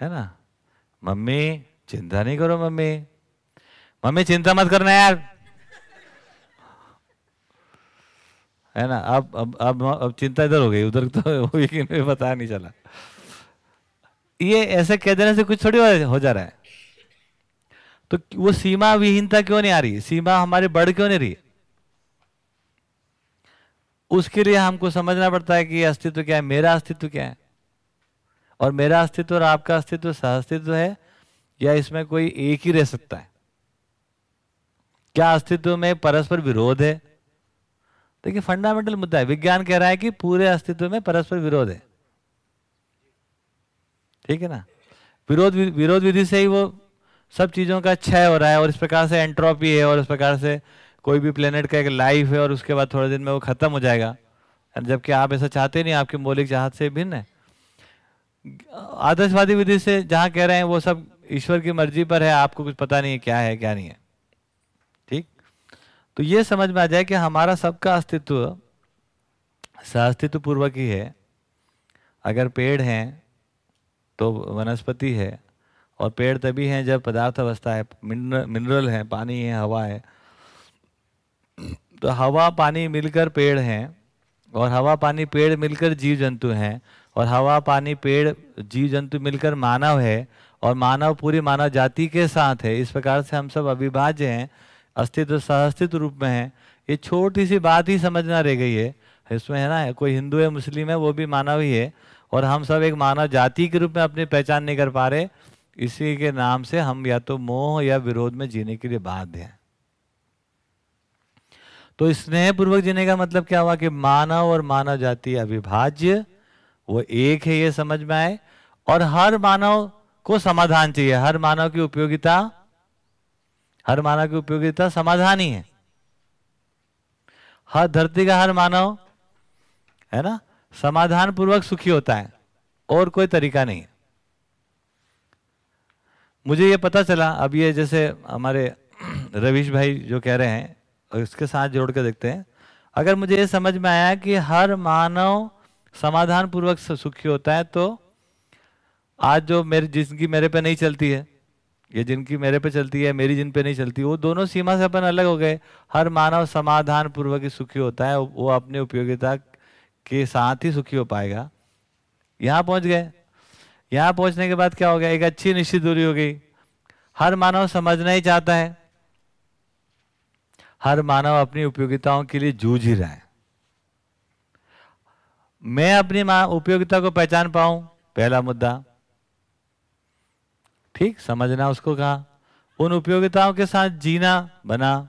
है ना? मम्मी चिंता नहीं करो मम्मी। मम्मी, चिंता मत करना यार। है ना? अब अब अब अब चिंता इधर हो गई, उधर तो [LAUGHS] हुई पता नहीं चला। ये ऐसे कह देने से कुछ थोड़ी हो जा रहा है। तो वो सीमा विहीनता क्यों नहीं आ रही? सीमा हमारी बढ़ क्यों नहीं रही? उसके लिए हमको समझना पड़ता है कि अस्तित्व क्या है, मेरा अस्तित्व क्या है? और मेरा अस्तित्व और आपका अस्तित्व सह अस्तित्व है या इसमें कोई एक ही रह सकता है? क्या अस्तित्व में परस्पर विरोध है? देखिए फंडामेंटल मुद्दा है। विज्ञान कह रहा है कि पूरे अस्तित्व में परस्पर विरोध है। ठीक है ना? विरोध विरोध विधि से ही वो सब चीज़ों का क्षय हो रहा है और इस प्रकार से एंट्रोपी है और इस प्रकार से कोई भी प्लेनेट का एक लाइफ है और उसके बाद थोड़े दिन में वो खत्म हो जाएगा। जबकि आप ऐसा चाहते नहीं, आपके मौलिक चाहत से भिन्न है। आदर्शवादी विधि से जहाँ कह रहे हैं वो सब ईश्वर की मर्ज़ी पर है, आपको कुछ पता नहीं है क्या है, क्या नहीं है। ठीक? तो ये समझ में आ जाए कि हमारा सबका अस्तित्व सहअस्तित्व पूर्वक ही है। अगर पेड़ हैं तो वनस्पति है, और पेड़ तभी हैं जब पदार्थ अवस्था है, मिनरल है, पानी है, हवा है। तो हवा, पानी मिलकर पेड़ हैं, और हवा, पानी, पेड़ मिलकर जीव जंतु हैं, और हवा, पानी, पेड़ जीव जंतु मिलकर मानव है और मानव पूरी मानव जाति के साथ है। इस प्रकार से हम सब अविभाज्य हैं, अस्तित्व सहअस्तित्व रूप में है। ये छोटी सी बात ही समझना रह गई है। इसमें है ना, कोई हिंदू है, मुस्लिम है, वो भी मानव ही है। और हम सब एक मानव जाति के रूप में अपनी पहचान नहीं कर पा रहे। इसी के नाम से हम या तो मोह या विरोध में जीने के लिए बाध्य हैं। तो स्नेह पूर्वक जीने का मतलब क्या हुआ कि मानव और मानव जाति अविभाज्य, वो एक है ये समझ में आए। और हर मानव को समाधान चाहिए? हर मानव की उपयोगिता, हर मानव की उपयोगिता समाधान ही है। हर धरती का हर मानव, है ना समाधान पूर्वक सुखी होता है, और कोई तरीका नहीं मुझे ये पता चला, अब ये जैसे हमारे [CLEARS THROAT] रवीश भाई जो कह रहे हैं, और इसके साथ जोड़ के देखते हैं, अगर मुझे ये समझ में आया कि हर मानव समाधान पूर्वक सुखी होता है तो आज जो मेरी ज़िंदगी मेरे पे नहीं चलती है, ये जिनकी मेरे पे चलती है, मेरी जिन पे नहीं चलती, वो दोनों सीमा से अपन अलग हो गए। हर मानव समाधान पूर्वक ही सुखी होता है, वो अपनी उपयोगिता के साथ ही सुखी हो पाएगा। यहाँ पहुँच गए। यहाँ पहुँचने के बाद क्या हो गया? एक अच्छी निश्चित दूरी हो गई। हर मानव समझना ही चाहता है। हर मानव अपनी उपयोगिताओं के लिए जूझ ही रहा है। मैं अपनी उपयोगिता को पहचान पाऊँ, पहला मुद्दा। ठीक समझना उसको कहा। उन उपयोगिताओं के साथ जीना बना।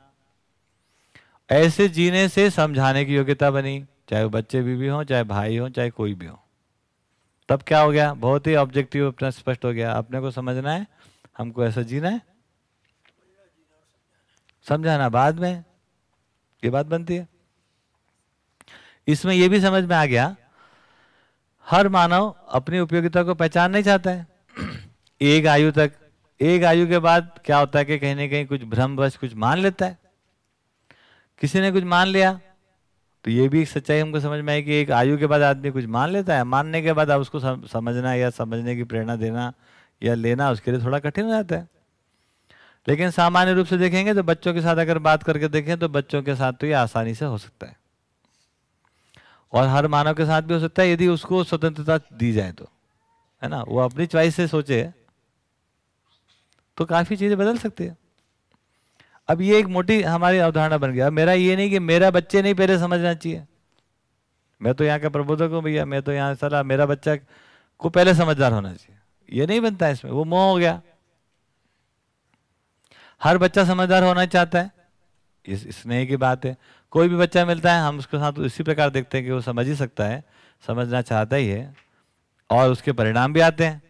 ऐसे जीने से समझाने की योग्यता बनी चाहे वो बच्चे भी, भी हों चाहे भाई हो चाहे कोई भी हो। तब क्या हो गया? बहुत ही ऑब्जेक्टिव अपना स्पष्ट हो गया। अपने को समझना है हमको ऐसा जीना है। समझाना बाद में ये बात बनती है। इसमें यह भी समझ में आ गया हर मानव अपनी उपयोगिता को पहचान नहीं चाहता है। एक आयु तक, एक आयु के बाद क्या होता है कि कहीं ना कहीं कुछ भ्रमवश कुछ मान लेता है। किसी ने कुछ मान लिया तो ये भी एक सच्चाई हमको समझ में आई कि एक आयु के बाद आदमी कुछ मान लेता है। मानने के बाद आप उसको समझना या समझने की प्रेरणा देना या लेना उसके लिए थोड़ा कठिन हो जाता है। लेकिन सामान्य रूप से देखेंगे तो बच्चों के साथ अगर बात करके देखें तो बच्चों के साथ तो ये आसानी से हो सकता है। और हर मानव के साथ भी हो सकता है, यदि उसको स्वतंत्रता दी जाए तो है ना? वो अपनी च्वाइस से सोचे तो काफ़ी चीज़ें बदल सकती है। अब ये एक मोटी हमारी अवधारणा बन गया। मेरा ये नहीं कि मेरा बच्चे नहीं पहले समझना चाहिए। मैं तो यहाँ का प्रबोधक हूँ भैया, मैं तो यहाँ सलाह मेरा बच्चा को पहले समझदार होना चाहिए। ये नहीं बनता इसमें, वो मोह हो गया। हर बच्चा समझदार होना चाहता है। इस स्नेह की बात है। कोई भी बच्चा मिलता है, हम उसके साथ इसी प्रकार देखते हैं कि वो समझ ही सकता है, समझना चाहता ही है, और उसके परिणाम भी आते हैं।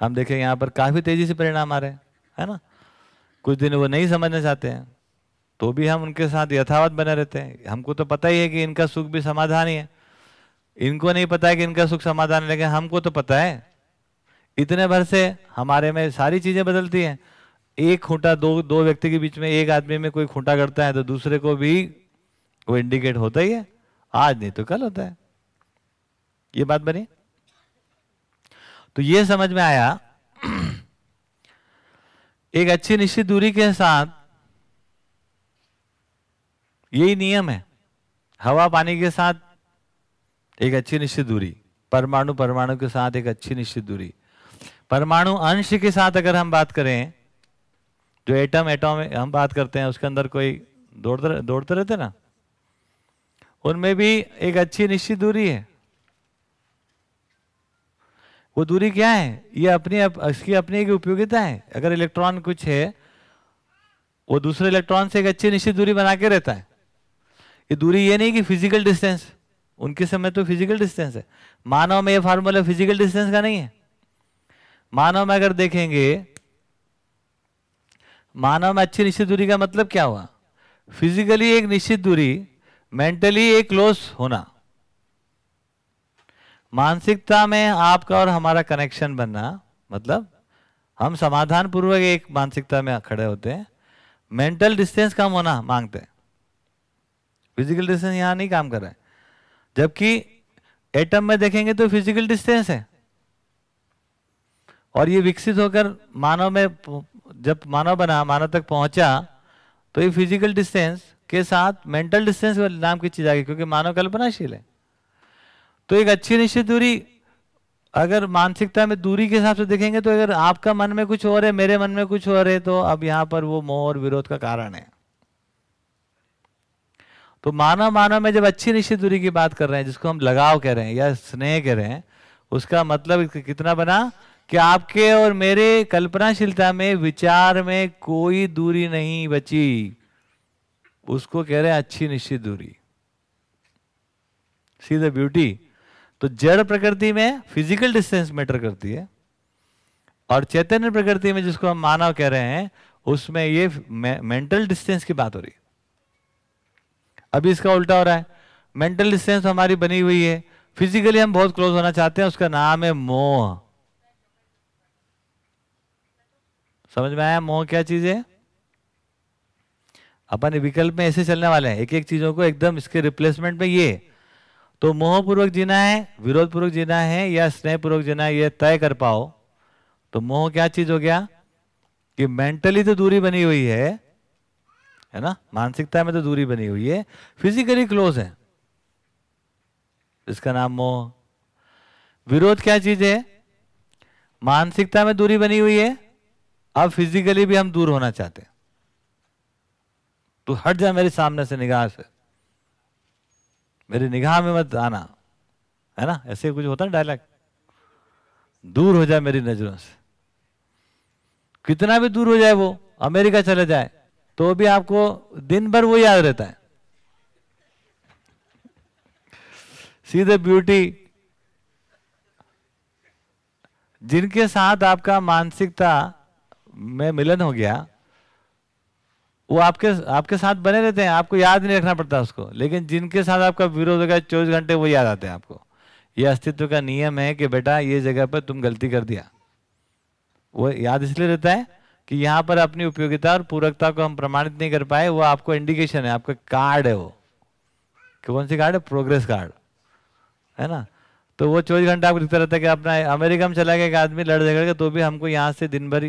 हम देखें यहाँ पर काफ़ी तेज़ी से परिणाम आ रहे हैं, है ना? कुछ दिन वो नहीं समझना चाहते हैं तो भी हम उनके साथ यथावत बने रहते हैं। हमको तो पता ही है कि इनका सुख भी समाधान ही है। इनको नहीं पता है कि इनका सुख समाधान है, लेकिन हमको तो पता है। इतने भर से हमारे में सारी चीज़ें बदलती हैं। एक खूंटा दो दो व्यक्ति के बीच में एक आदमी में कोई खूंटा करता है तो दूसरे को भी वो इंडिकेट होता ही है। आज नहीं तो कल होता है। ये बात बनी? तो ये समझ में आया, एक अच्छी निश्चित दूरी के साथ यही नियम है। हवा पानी के साथ एक अच्छी निश्चित दूरी, परमाणु परमाणु के साथ एक अच्छी निश्चित दूरी। परमाणु अंश के साथ अगर हम बात करें, जो एटम एटम हम बात करते हैं, उसके अंदर कोई दौड़ते दौड़ते रहते ना? उनमें भी एक अच्छी निश्चित दूरी है। वो दूरी क्या है? ये अपनी अप, इसकी अपनी एक उपयोगिता है। अगर इलेक्ट्रॉन कुछ है वो दूसरे इलेक्ट्रॉन से एक अच्छी निश्चित दूरी बना के रहता है। ये दूरी ये नहीं कि फ़िज़िकल डिस्टेंस उनके समय तो फ़िज़िकल डिस्टेंस है। मानव में ये फार्मूला फ़िज़िकल डिस्टेंस का नहीं है। मानव में अगर देखेंगे मानव में अच्छी निश्चित दूरी का मतलब क्या हुआ? फिजिकली एक निश्चित दूरी मेंटली एक क्लोज होना। मानसिकता में आपका और हमारा कनेक्शन बनना मतलब हम समाधान पूर्वक एक मानसिकता में खड़े होते हैं। मेंटल डिस्टेंस कम होना मांगते हैं। फ़िज़िकल डिस्टेंस यहाँ नहीं काम कर रहा है। जबकि एटम में देखेंगे तो फ़िज़िकल डिस्टेंस है। और ये विकसित होकर मानव में जब मानव बना, मानव तक पहुँचा तो ये फ़िज़िकल डिस्टेंस के साथ मेंटल डिस्टेंस नाम की चीज़ आ गई, क्योंकि मानव कल्पनाशील है। तो एक अच्छी निश्चित दूरी, अगर मानसिकता में दूरी के हिसाब से देखेंगे तो अगर आपका मन में कुछ और है, मेरे मन में कुछ और है तो अब यहाँ पर वो मोह और विरोध का कारण है। तो मानव मानव में जब अच्छी निश्चित दूरी की बात कर रहे हैं, जिसको हम लगाव कह रहे हैं या स्नेह कह रहे हैं, उसका मतलब कितना बना कि आपके और मेरे कल्पनाशीलता में, विचार में कोई दूरी नहीं बची। उसको कह रहे हैं अच्छी निश्चित दूरी। सी द ब्यूटी तो जड़ प्रकृति में फ़िज़िकल डिस्टेंस मैटर करती है और चैतन्य प्रकृति में जिसको हम मानव कह रहे हैं, उसमें ये मेंटल डिस्टेंस की बात हो रही है। अभी इसका उल्टा हो रहा है। मेंटल डिस्टेंस हमारी बनी हुई है। फिजिकली हम बहुत क्लोज होना चाहते हैं, उसका नाम है मोह। समझ में आया? मोह क्या चीज़ है? अपन विकल्प में ऐसे चलने वाले हैं। एक एक चीज़ों को एकदम इसके रिप्लेसमेंट में ये तो मोह पूर्वक जीना है विरोध पूर्वक जीना है, या स्नेह पूर्वक जीना है, ये तय कर पाओ। तो मोह क्या चीज़ हो गया? कि मेंटली तो दूरी बनी हुई है है ना? मानसिकता में तो दूरी बनी हुई है फिजिकली क्लोज है। इसका नाम मोह। विरोध क्या चीज़ है? मानसिकता में दूरी बनी हुई है, अब फिजिकली भी हम दूर होना चाहते हैं। तू हट जा मेरे सामने से, निगाह से। मेरी निगाह में मत आना। है ना? ऐसे कुछ होता है डायलॉग दूर हो जाए मेरी नज़रों से। कितना भी दूर हो जाए वो, अमेरिका चले जाए तो भी आपको दिन भर वो याद रहता है। सी द ब्यूटी जिनके साथ आपका मानसिकता में मिलन हो गया वो आपके आपके साथ बने रहते हैं, आपको याद नहीं रखना पड़ता उसको। लेकिन जिनके साथ आपका विरोध होगा, चौबीस घंटे वो याद आते हैं आपको। ये अस्तित्व का नियम है कि बेटा, ये जगह पर तुम गलती कर दिया। वो याद इसलिए रहता है कि यहाँ पर अपनी उपयोगिता और पूरकता को हम प्रमाणित नहीं कर पाए, वो आपको इंडिकेशन है, आपका कार्ड है वो। कौन सी कार्ड है? प्रोग्रेस कार्ड है ना? तो वो चौबीस घंटा आपको दिखता रहता है कि अपना अमेरिका में चला गया एक आदमी, लड़ झगड़ के तो भी हमको यहाँ से दिन भर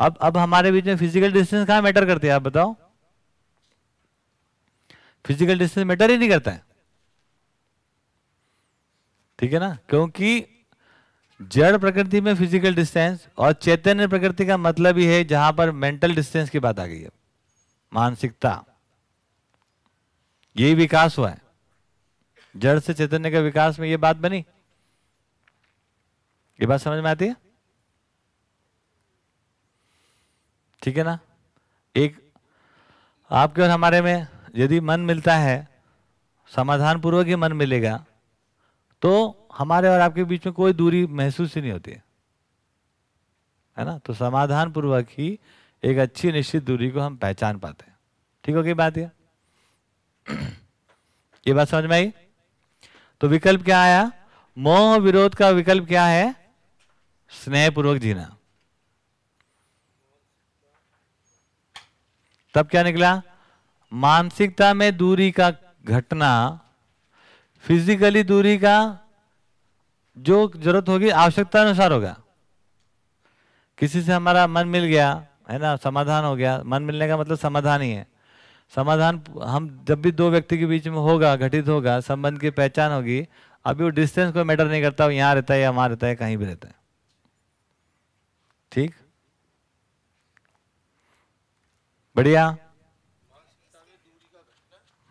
अब अब हमारे बीच में फ़िज़िकल डिस्टेंस कहाँ मैटर करती है, आप बताओ? फ़िज़िकल डिस्टेंस मैटर ही नहीं करता है। ठीक है ना? क्योंकि जड़ प्रकृति में फ़िज़िकल डिस्टेंस और चैतन्य प्रकृति का मतलब ही है जहाँ पर मेंटल डिस्टेंस की बात आ गई है। मानसिकता। यही विकास हुआ है। जड़ से चैतन्य के विकास में ये बात बनी। ये बात समझ में आती है? ठीक है ना? एक, आपके और हमारे में यदि मन मिलता है समाधान पूर्वक ही मन मिलेगा तो हमारे और आपके बीच में कोई दूरी महसूस ही नहीं होती है। ना? तो समाधान पूर्वक ही एक अच्छी निश्चित दूरी को हम पहचान पाते हैं। ठीक हो गई बात ये? [CLEARS THROAT] ये बात समझ में आई? तो विकल्प क्या आया? मोह विरोध का विकल्प क्या है? स्नेह पूर्वक जीना। तब क्या निकला? मानसिकता में दूरी का घटना, फिजिकली दूरी का जो ज़रूरत होगी आवश्यकता अनुसार होगा। किसी से हमारा मन मिल गया, है ना, समाधान हो गया। मन मिलने का मतलब समाधान ही है। समाधान हम जब भी दो व्यक्ति के बीच में होगा, घटित होगा, संबंध की पहचान होगी, अभी वो डिस्टेंस कोई मैटर नहीं करता, वो यहाँ रहता है या वहाँ रहता है, कहीं भी रहता है। ठीक? बढ़िया।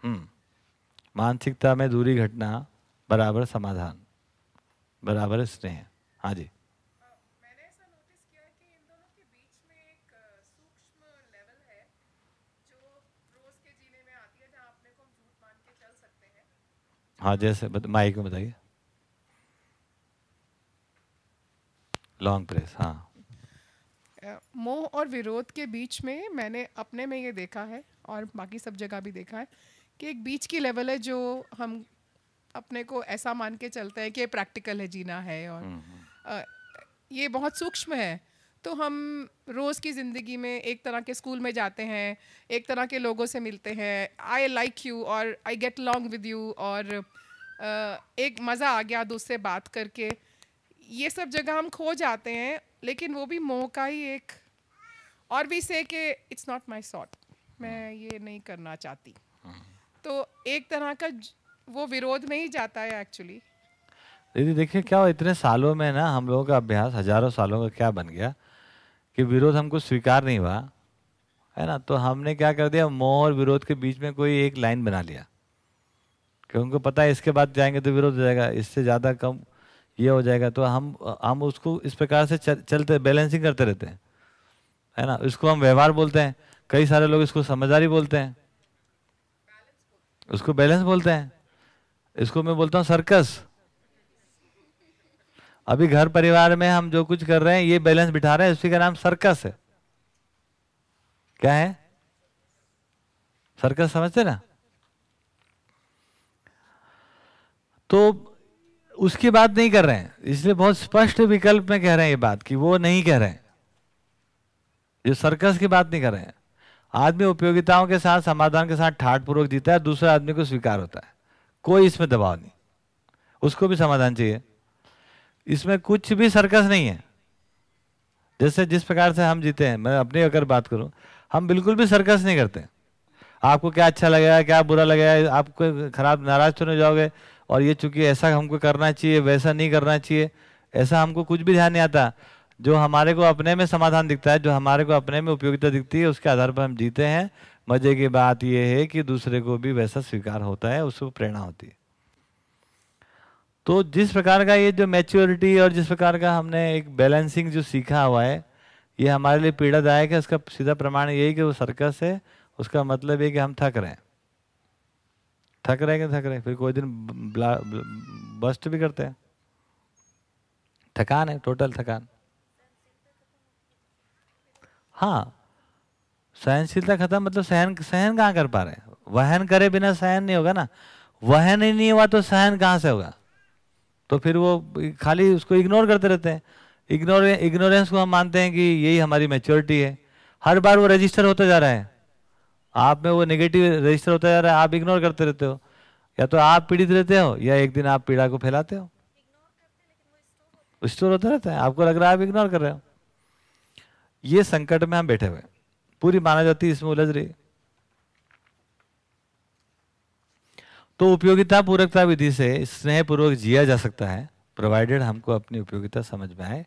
हम्म। मानसिकता में दूरी घटना, बराबर समाधान, बराबर स्नेह। हाँ जी। है, जैसे माइक में बताइए। लॉन्ग प्रेस हाँ। मोह और विरोध के बीच में मैंने अपने में ये देखा है और बाकी सब जगह भी देखा है कि एक बीच की लेवल है जो हम अपने को ऐसा मान के चलते हैं कि प्रैक्टिकल है जीना है और अ, ये बहुत सूक्ष्म है। तो हम रोज़ की ज़िंदगी में एक तरह के स्कूल में जाते हैं एक तरह के लोगों से मिलते हैं। आई लाइक यू और I get long with you और एक मज़ा आ गया दोस्त से बात करके। ये सब जगह हम खो जाते हैं लेकिन वो भी मोह का ही एक और भी से कि इट्स नॉट माई सॉट मैं ये नहीं करना चाहती। तो एक तरह का वो विरोध में ही जाता है एक्चुअली दीदी देखिए क्या इतने सालों में ना हम लोगों का अभ्यास हज़ारों सालों का क्या बन गया कि विरोध हमको स्वीकार नहीं हुआ है ना? तो हमने क्या कर दिया? मोह और विरोध के बीच में कोई एक लाइन बना लिया। कि उनको पता है इसके बाद जाएँगे तो विरोध हो जाएगा इससे ज़्यादा कम ये हो जाएगा। तो हम हम उसको इस प्रकार से चल, चलते बैलेंसिंग करते रहते हैं। है ना? इसको हम व्यवहार बोलते हैं। कई सारे लोग इसको समझदारी बोलते हैं। उसको बैलेंस बोलते हैं। इसको मैं बोलता हूँ सर्कस अभी घर परिवार में हम जो कुछ कर रहे हैं, ये बैलेंस बिठा रहे हैं, उसी का नाम सर्कस है। क्या है? सर्कस समझते ना? तो उसकी बात नहीं कर रहे हैं। इसलिए बहुत स्पष्ट विकल्प में कह रहे हैं ये बात कि वो नहीं कह रहे हैं। ये सर्कस की बात नहीं कर रहे हैं। आदमी उपयोगिताओं के साथ, समाधान के साथ ठाट पूर्वक जीता है, दूसरे आदमी को स्वीकार होता है। कोई इसमें दबाव नहीं। उसको भी समाधान चाहिए। इसमें कुछ भी सर्कस नहीं है। जैसे जिस प्रकार से हम जीते हैं, मैं अपनी अगर बात करूँ, हम बिल्कुल भी सर्कस नहीं करते आपको क्या अच्छा लगेगा, क्या बुरा लगेगा आपको खराब नाराज़ तो नहीं जाओगे, और ये चूँकि ऐसा हमको करना चाहिए, वैसा नहीं करना चाहिए, ऐसा हमको कुछ भी ध्यान नहीं आता। जो हमारे को अपने में समाधान दिखता है, जो हमारे को अपने में उपयोगिता दिखती है, उसके आधार पर हम जीते हैं। मज़े की बात यह है कि दूसरे को भी वैसा स्वीकार होता है, उसको प्रेरणा होती है। तो जिस प्रकार का ये जो मैच्योरिटी और जिस प्रकार का हमने एक बैलेंसिंग जो सीखा हुआ है, ये हमारे लिए पीड़ादायक है। उसका सीधा प्रमाण यही कि वो सर्कस है। उसका मतलब ये कि हम थक रहे हैं। थक रहे हैं कि थक रहे हैं? फिर कोई दिन बस्ट भी करते हैं। थकान है टोटल थकान। हाँ सहनशीलता खत्म मतलब सहन सहन कहाँ कर पा रहे हैं? वहन करे बिना सहन नहीं होगा ना? वहन ही नहीं हुआ तो सहन कहाँ से होगा? तो फिर वो खाली उसको इग्नोर करते रहते हैं। इग्नोर इग्नोरेंस को हम मानते हैं कि यही हमारी मेच्योरिटी है। हर बार वो रजिस्टर होता जा रहा है। आप में वो नेगेटिव रजिस्टर होता जा रहा है, आप इग्नोर करते रहते हो। या तो आप पीड़ित रहते हो, या एक दिन आप पीड़ा को फैलाते हो। स्टोर होता रहता है, आपको लग रहा है आप इग्नोर कर रहे हो। ये संकट में हम बैठे हुए। पूरी मानव जाति इसमें उलझ रही तो उपयोगिता पूरकता विधि से स्नेह पूर्वक जिया जा सकता है प्रोवाइडेड हमको अपनी उपयोगिता समझ में आए।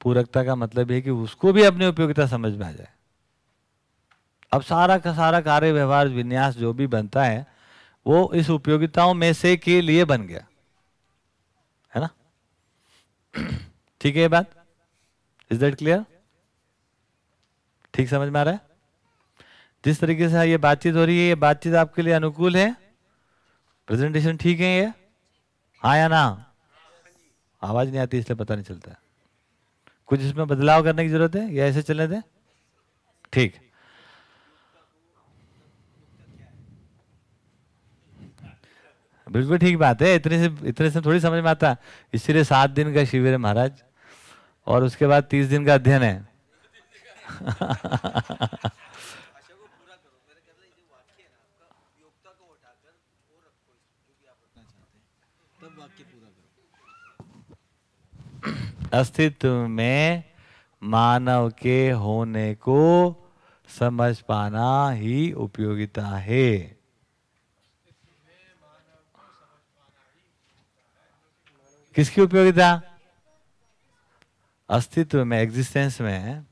पूरकता का मतलब है कि उसको भी अपनी उपयोगिता समझ में आ जाए। अब सारा का सारा कार्य, व्यवहार, विन्यास जो भी बनता है, वो इस उपयोगिताओं में से के लिए बन गया। है ना? [CLEARS THROAT] ठीक है ये बात? इज़ दैट क्लियर ठीक समझ में आ रहा है? जिस तरीके से ये बातचीत हो रही है, ये बातचीत आपके लिए अनुकूल है? प्रेजेंटेशन ठीक है ये? हाँ या ना? आवाज़ नहीं आती, इसलिए पता नहीं चलता। कुछ इसमें बदलाव करने की ज़रूरत है? या ऐसे चलने दें? ठीक। बिल्कुल ठीक बात है। इतने से इतने से थोड़ी समझ में आता। इसीलिए सात दिन का शिविर है महाराज। और उसके बाद तीस दिन का अध्ययन है। अस्तित्व में मानव के होने को समझ पाना ही उपयोगिता है। किसकी उपयोगिता? अस्तित्व में एग्जिस्टेंस में।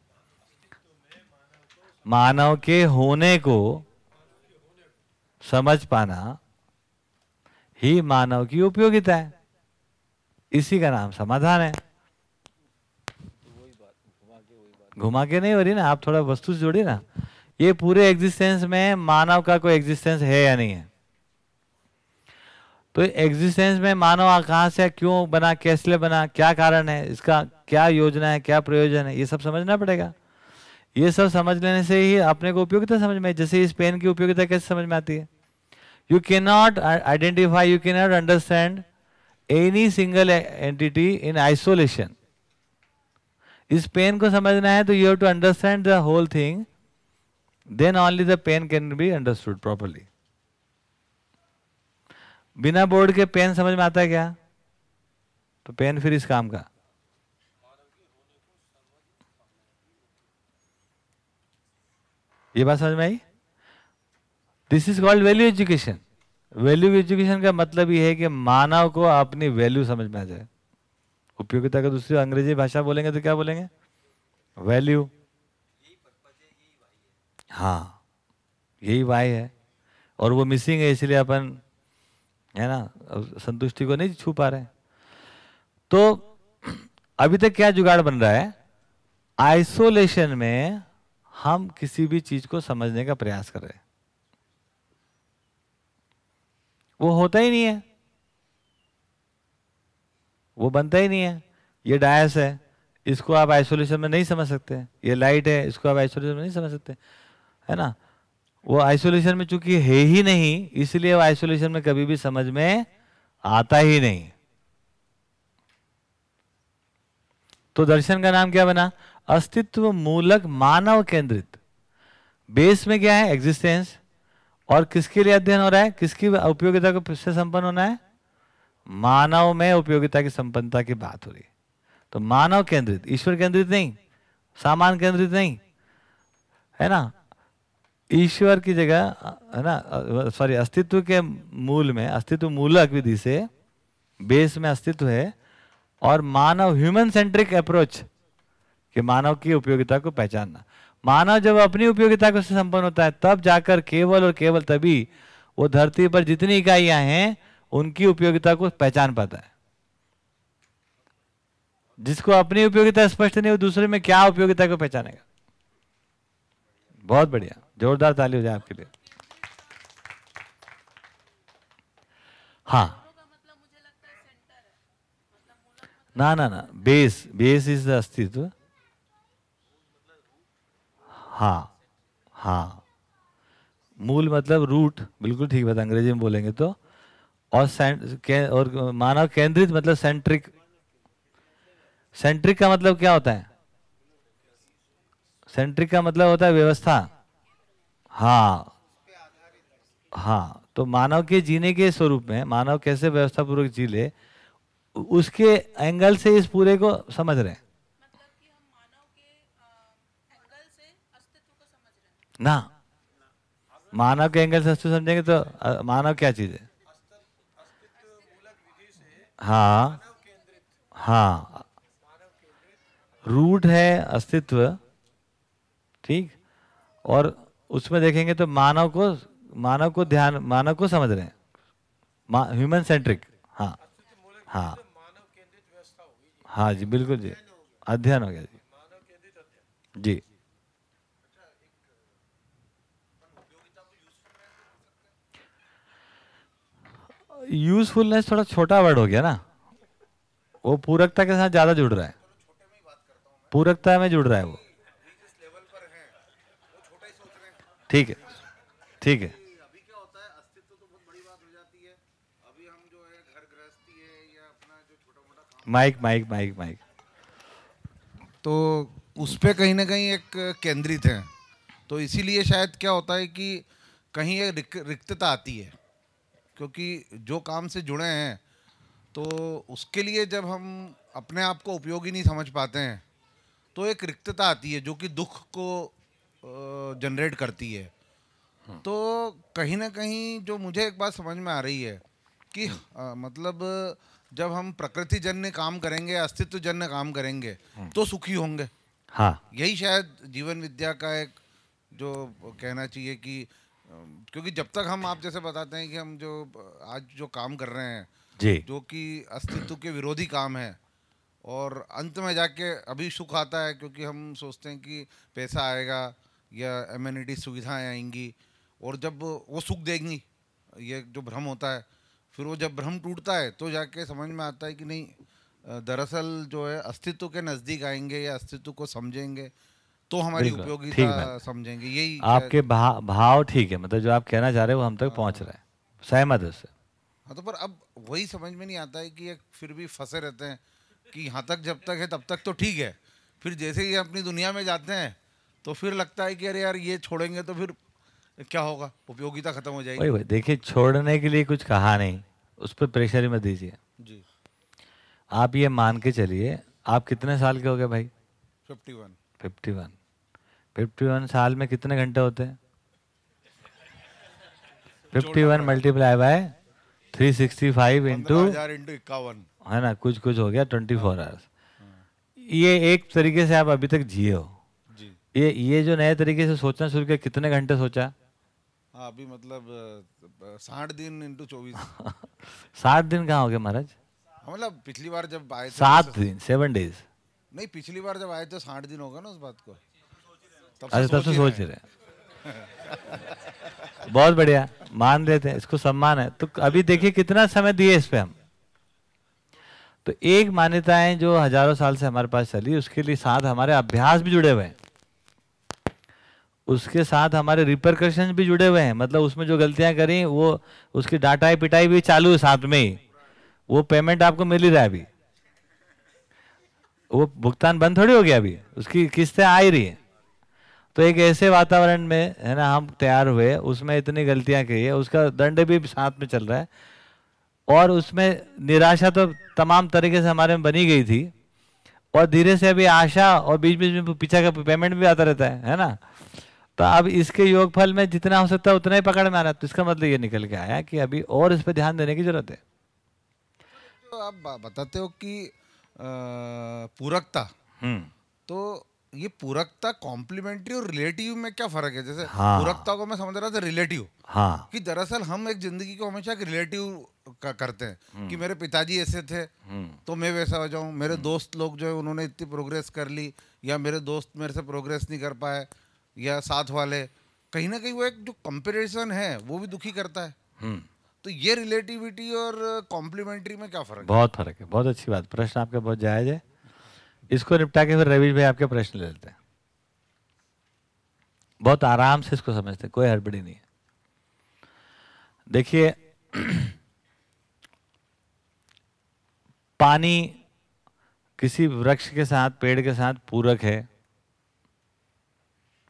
मानव के होने को समझ पाना ही मानव की उपयोगिता है। इसी का नाम समाधान है। घुमा के नहीं हो रही ना? आप थोड़ा वस्तु से जोड़िए ना। ये पूरे एग्जिस्टेंस में मानव का कोई एग्जिस्टेंस है या नहीं है? तो एग्जिस्टेंस में मानव कहाँ से क्यों बना? कैसे बना? क्या कारण है? इसका क्या योजना है? क्या प्रयोजन है? ये सब समझना पड़ेगा। ये सब समझ लेने से ही अपने को उपयोगिता समझ में जैसे इस पेन की उपयोगिता कैसे समझ में आती है? You can not identify you can not understand any single entity in isolation इस पेन को समझना है तो you have to understand the whole thing then only the pen can be understood properly बिना बोर्ड के पेन समझ में आता है क्या? तो पेन फिर इस काम का। ये बात समझ में आई? This is called value education value education का मतलब ये है कि मानव को अपनी वैल्यू समझ में आ जाए। उपयोगिता का दूसरी अंग्रेज़ी भाषा बोलेंगे तो क्या बोलेंगे? वैल्यू हाँ यही वाई है। और वो मिसिंग है, इसलिए अपन, है ना संतुष्टि को नहीं छू पा रहे तो अभी तक क्या जुगाड़ बन रहा है? आइसोलेशन में हम किसी भी चीज़ को समझने का प्रयास कर रहे हैं। वो होता ही नहीं है। वो बनता ही नहीं है। ये डायस है। इसको आप आइसोलेशन में नहीं समझ सकते। ये लाइट है। इसको आप आइसोलेशन में नहीं समझ सकते। है ना? वो आइसोलेशन में चूँकि है ही नहीं, इसलिए वो आइसोलेशन में कभी भी समझ में आता ही नहीं। तो दर्शन का नाम क्या बना? अस्तित्व मूलक मानव केंद्रित। बेस में क्या है? एग्जिस्टेंस और किसके लिए अध्ययन हो रहा है? किसकी उपयोगिता को से संपन्न होना है? मानव में उपयोगिता की संपन्नता की बात हो रही है। तो मानव केंद्रित। ईश्वर केंद्रित नहीं। सामान केंद्रित नहीं। है ना? ईश्वर की जगह, है ना? सॉरी, अस्तित्व के मूल में, अस्तित्व मूलक विधि से बेस में अस्तित्व है। और मानव ह्यूमन सेंट्रिक अप्रोच कि मानव की उपयोगिता को पहचानना। मानव जब अपनी उपयोगिता को संपन्न होता है, तब जाकर केवल और केवल तभी वो धरती पर जितनी इकाइयाँ हैं, उनकी उपयोगिता को पहचान पाता है। जिसको अपनी उपयोगिता स्पष्ट नहीं हो दूसरे में क्या उपयोगिता को पहचानेगा? बहुत बढ़िया। जोरदार ताली हो जाए आपके लिए। हाँ। ना ना ना। बेस बेस इज़ अस्तित्व। हाँ हाँ। मूल मतलब रूट बिल्कुल ठीक बात अंग्रेज़ी में बोलेंगे तो। और के, और मानव केंद्रित मतलब सेंट्रिक सेंट्रिक का मतलब क्या होता है? सेंट्रिक का मतलब होता है व्यवस्था। हाँ हाँ। तो मानव के जीने के स्वरूप में मानव कैसे व्यवस्था पूर्वक जी ले उसके एंगल से इस पूरे को समझ रहे हैं। ना। मानव के एंगल से अस्तित्व समझेंगे तो मानव क्या चीज़ है? हाँ। हाँ। रूट है अस्तित्व, ठीक? और उसमें देखेंगे तो मानव को मानव को ध्यान, मानव को समझ रहे हैं। ह्यूमन सेंट्रिक हाँ। हाँ। हाँ जी, बिल्कुल जी। अध्ययन हो गया जी। जी। यूजफुलनेस थोड़ा छोटा वर्ड हो गया ना। वो पूरकता के साथ ज़्यादा जुड़ रहा है। पूरकता में जुड़ रहा है वो। ठीक है ठीक है। Mike mike mike mike. तो उस पे कहीं ना कहीं एक केंद्रित है। तो इसीलिए शायद क्या होता है कि कहीं एक रिक, रिक्तता आती है। क्योंकि जो काम से जुड़े हैं तो उसके लिए जब हम अपने आप को उपयोगी नहीं समझ पाते हैं तो एक रिक्तता आती है जो कि दुख को जनरेट करती है। तो कहीं ना कहीं जो मुझे एक बात समझ में आ रही है कि अ, मतलब जब हम प्रकृति जन्य काम करेंगे अस्तित्व जन्य काम करेंगे तो सुखी होंगे। हाँ। यही शायद जीवन विद्या का एक जो कहना चाहिए कि क्योंकि जब तक हम आप जैसे बताते हैं कि हम जो आज जो काम कर रहे हैं जी। जो कि अस्तित्व के विरोधी काम है और अंत में जाके अभी सुख आता है क्योंकि हम सोचते हैं कि पैसा आएगा या एम्यूनिटी सुविधाएँ आएँगी और जब वो सुख देंगी ये जो भ्रम होता है फिर वो जब भ्रम टूटता है तो जाके समझ में आता है कि नहीं दरअसल जो है अस्तित्व के नज़दीक आएँगे या अस्तित्व को समझेंगे तो हमारी उपयोगिता समझेंगे यही आपके भा, भाव ठीक है मतलब जो आप कहना चाह रहे हैं हम तक पहुँच रहा है। सहमत है उससे। हाँ तो पर अब वही समझ में नहीं आता है कि फिर भी फंसे रहते हैं कि यहाँ तक जब तक है तब तक तो ठीक है। फिर जैसे ही अपनी दुनिया में जाते हैं तो फिर लगता है कि अरे यार ये छोड़ेंगे तो फिर क्या होगा? उपयोगिता खत्म हो जाएगी। वही देखिए छोड़ने के लिए कुछ कहा नहीं उस पर प्रेशर ही मत दीजिए। जी। आप ये मान के चलिए आप कितने साल के हो गए भाई? Fifty one. Fifty one. Fifty one साल में कितने घंटे होते हैं? [LAUGHS] Fifty one multiply by three sixty five into इक्यावन। है ना कुछ कुछ हो गया ट्वेंटी फोर आवर्स ये एक तरीके से आप अभी तक जिए हो। जी। ये ये जो नए तरीके से सोचना शुरू किया कितने घंटे सोचा? हाँ अभी मतलब साठ दिन इंटू चौबीस। हाँ, [LAUGHS] सात दिन कहाँ हो गए महाराज? मतलब पिछली बार जब आए सात दिन सेवन डेज़ नहीं पिछली बार जब आए थे साठ दिन होगा ना उस बात को। अच्छा तब से सोच रहे हैं बहुत बढ़िया मान लेते हैं इसको सम्मान है। तो अभी देखिए कितना समय दिए इस पे हम। तो एक मान्यताएँ जो हज़ारों साल से हमारे पास चली उसके लिए साथ हमारे अभ्यास भी जुड़े हुए हैं। उसके साथ हमारे रिपरकशन भी जुड़े हुए हैं। मतलब उसमें जो गलतियाँ करी वो उसकी डांटाई पिटाई भी चालू है साथ में ही। वो पेमेंट आपको मिल ही रहा है अभी। वो भुगतान बंद थोड़ी हो गया अभी। उसकी किस्तें आ ही रही है। तो एक ऐसे वातावरण में है ना हम तैयार हुए उसमें इतनी गलतियाँ की है उसका दंड भी साथ में चल रहा है और उसमें निराशा तो तमाम तरीके से हमारे में बनी गई थी और धीरे से अभी आशा और बीच बीच में पीछे का पेमेंट भी आता रहता है है ना? तो अब इसके योगफल में जितना हो सकता है उतना ही पकड़ में आना तो इसका मतलब ये निकल के आया कि अभी और इस पर ध्यान देने की ज़रूरत है। तो आप बताते हो कि पूरकता हम्म। तो ये पूरकता कॉम्प्लीमेंट्री और रिलेटिव में क्या फ़र्क है? जैसे हाँ। पूरकता को मैं समझ रहा था रिलेटिव हाँ। कि दरअसल हम एक ज़िंदगी को हमेशा एक रिलेटिव का करते हैं। कि मेरे पिताजी ऐसे थे हम्म। तो मैं वैसा हो जाऊँ। मेरे दोस्त लोग जो है उन्होंने इतनी प्रोग्रेस कर ली या मेरे दोस्त मेरे से प्रोग्रेस नहीं कर पाए या साथ वाले। कहीं ना कहीं वो एक जो कंपैरिजन है वो भी दुखी करता है। हम्म। तो ये रिलेटिविटी और कॉम्प्लीमेंट्री में क्या फ़र्क है? बहुत फ़र्क है। बहुत अच्छी बात। प्रश्न आपका बहुत जायज़ है। इसको निपटा के फिर रवीश भाई आपके प्रश्न ले लेते हैं। बहुत आराम से इसको समझते हैं, कोई हड़बड़ी नहीं है। देखिए, पानी किसी वृक्ष के साथ, पेड़ के साथ पूरक है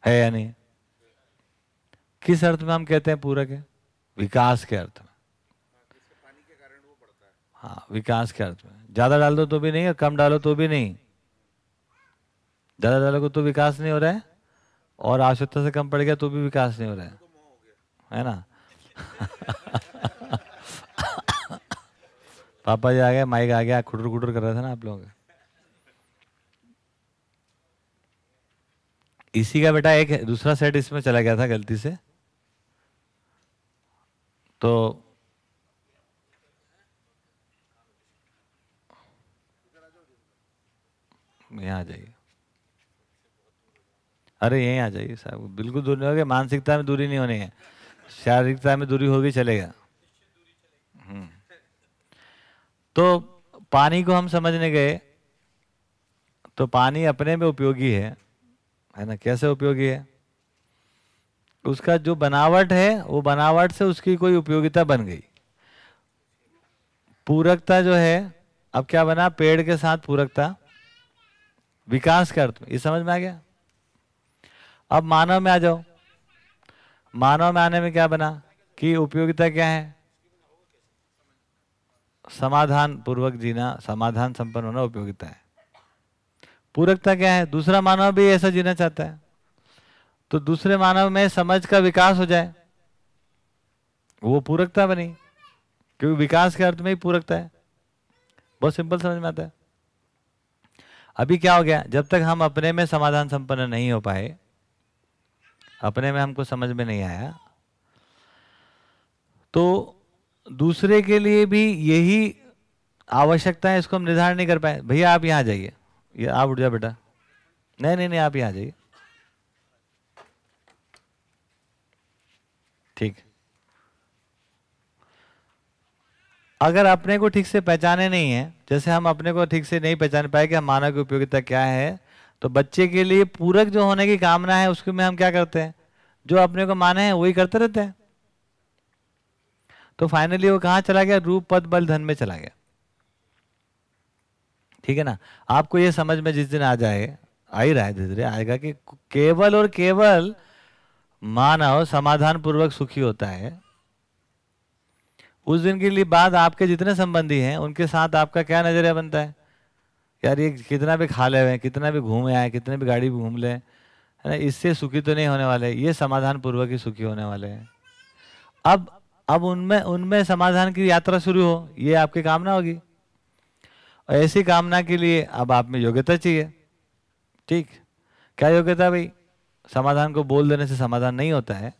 है या नहीं? किस अर्थ में हम कहते हैं पूरक है? विकास के अर्थ में। हाँ विकास के अर्थ में। ज़्यादा डाल दो तो भी नहीं, और कम डालो तो भी नहीं। ज़्यादा ज़्यादा को तो विकास नहीं हो रहा है, और आवश्यकता से कम पड़ गया तो भी विकास नहीं हो रहा है। है ना? [LAUGHS] पापा जी आ गए, माइक आ गया खुटर खुटर कर रहे थे ना आप लोग। इसी का बेटा एक दूसरा सेट इसमें चला गया था गलती से। तो यहाँ आ जाइए। अरे, यहीं आ जाइए साहब। बिल्कुल दूर नहीं होगी, मानसिकता में दूरी नहीं होनी है। शारीरिकता में दूरी होगी, चलेगा। हम्म। तो पानी को हम समझने गए तो पानी अपने में उपयोगी है है ना? कैसे उपयोगी है? उसका जो बनावट है, वो बनावट से उसकी कोई उपयोगिता बन गई। पूरकता जो है, अब क्या बना? पेड़ के साथ पूरकता। विकास का अर्थ ये समझ में आ गया? अब मानव में आ जाओ। मानव में आने में क्या बना? कि उपयोगिता क्या है? समाधान पूर्वक जीना, समाधान संपन्न होना उपयोगिता है। पूरकता क्या है? दूसरा मानव भी ऐसा जीना चाहता है। तो दूसरे मानव में समझ का विकास हो जाए। वो पूरकता बनी। क्योंकि विकास के अर्थ में ही पूरकता है। बहुत सिंपल समझ में आता है। अभी क्या हो गया? जब तक हम अपने में समाधान संपन्न नहीं हो पाए अपने में हमको समझ में नहीं आया। तो दूसरे के लिए भी यही आवश्यकता है, इसको हम निर्धारण नहीं कर पाए। भैया, आप यहाँ जाइए। ये आप उठ जाओ बेटा। नहीं नहीं नहीं, आप यहाँ जाइए। ठीक। अगर अपने को ठीक से पहचाने नहीं है, जैसे हम अपने को ठीक से नहीं पहचान पाए कि हम मानव की उपयोगिता क्या है तो बच्चे के लिए पूरक जो होने की कामना है, उसके में हम क्या करते हैं? जो अपने को माने हैं, वही करते रहते हैं। तो फाइनली वो कहाँ चला गया? रूप, पद, बल, धन में चला गया। ठीक है ना? आपको ये समझ में जिस दिन आ जाए, आ ही रहा है धीरे धीरे आएगा कि केवल और केवल मानव समाधान पूर्वक सुखी होता है। उस दिन के लिए बाद आपके जितने संबंधी हैं, उनके साथ आपका क्या नज़रिया बनता है? यार ये कितना भी खा ले हुए कितना भी घूमे आए, कितने भी गाड़ी भी घूम ले, है ना? इससे सुखी तो नहीं होने वाले, ये समाधान पूर्वक ही सुखी होने वाले हैं। अब अब उनमें उनमें समाधान की यात्रा शुरू हो, ये आपकी कामना होगी। और ऐसी कामना के लिए अब आप में योग्यता चाहिए। ठीक? क्या योग्यता भाई? समाधान को बोल देने से समाधान नहीं होता है।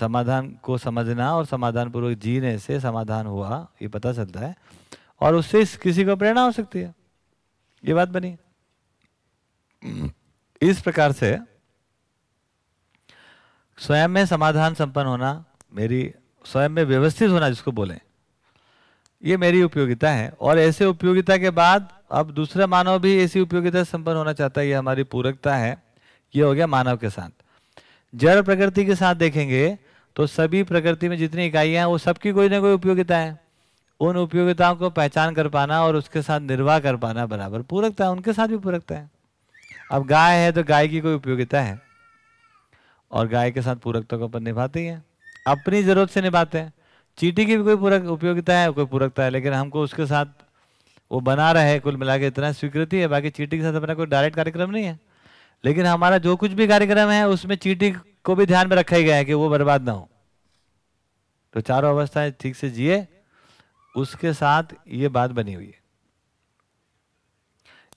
समाधान को समझना और समाधान पूर्वक जीने से समाधान हुआ, ये पता चलता है। और उससे किसी को प्रेरणा हो सकती है। ये बात बनी। इस प्रकार से स्वयं में समाधान संपन्न होना, मेरी स्वयं में व्यवस्थित होना जिसको बोले, ये मेरी उपयोगिता है। और ऐसे उपयोगिता के बाद अब दूसरा मानव भी ऐसी उपयोगिता संपन्न होना चाहता है, ये हमारी पूरकता है। ये हो गया मानव के साथ। जड़ प्रकृति के साथ देखेंगे तो सभी प्रकृति में जितनी इकाइयाँ हैं, वो सबकी कोई ना कोई उपयोगिता है। उन उपयोगिताओं को पहचान कर पाना और उसके साथ निर्वाह कर पाना बराबर। पूरकता है उनके साथ भी पूरकता है। अब गाय है तो गाय की कोई उपयोगिता है? और गाय के साथ पूरकता को अपन निभाते ही हैं। अपनी ज़रूरत से निभाते हैं। चीटी की भी कोई पूरक, उपयोगिता है, कोई पूरकता है, लेकिन हमको उसके साथ वो बना रहे, कुल मिला के इतना स्वीकृति है, बाकी चीटी के साथ अपना कोई डायरेक्ट कार्यक्रम नहीं है। लेकिन हमारा जो कुछ भी कार्यक्रम है, उसमें चीटी को भी ध्यान में रखा ही गया है कि वो बर्बाद ना हो। तो चारों अवस्थाएँ ठीक से जिए उसके साथ ये बात बनी हुई है।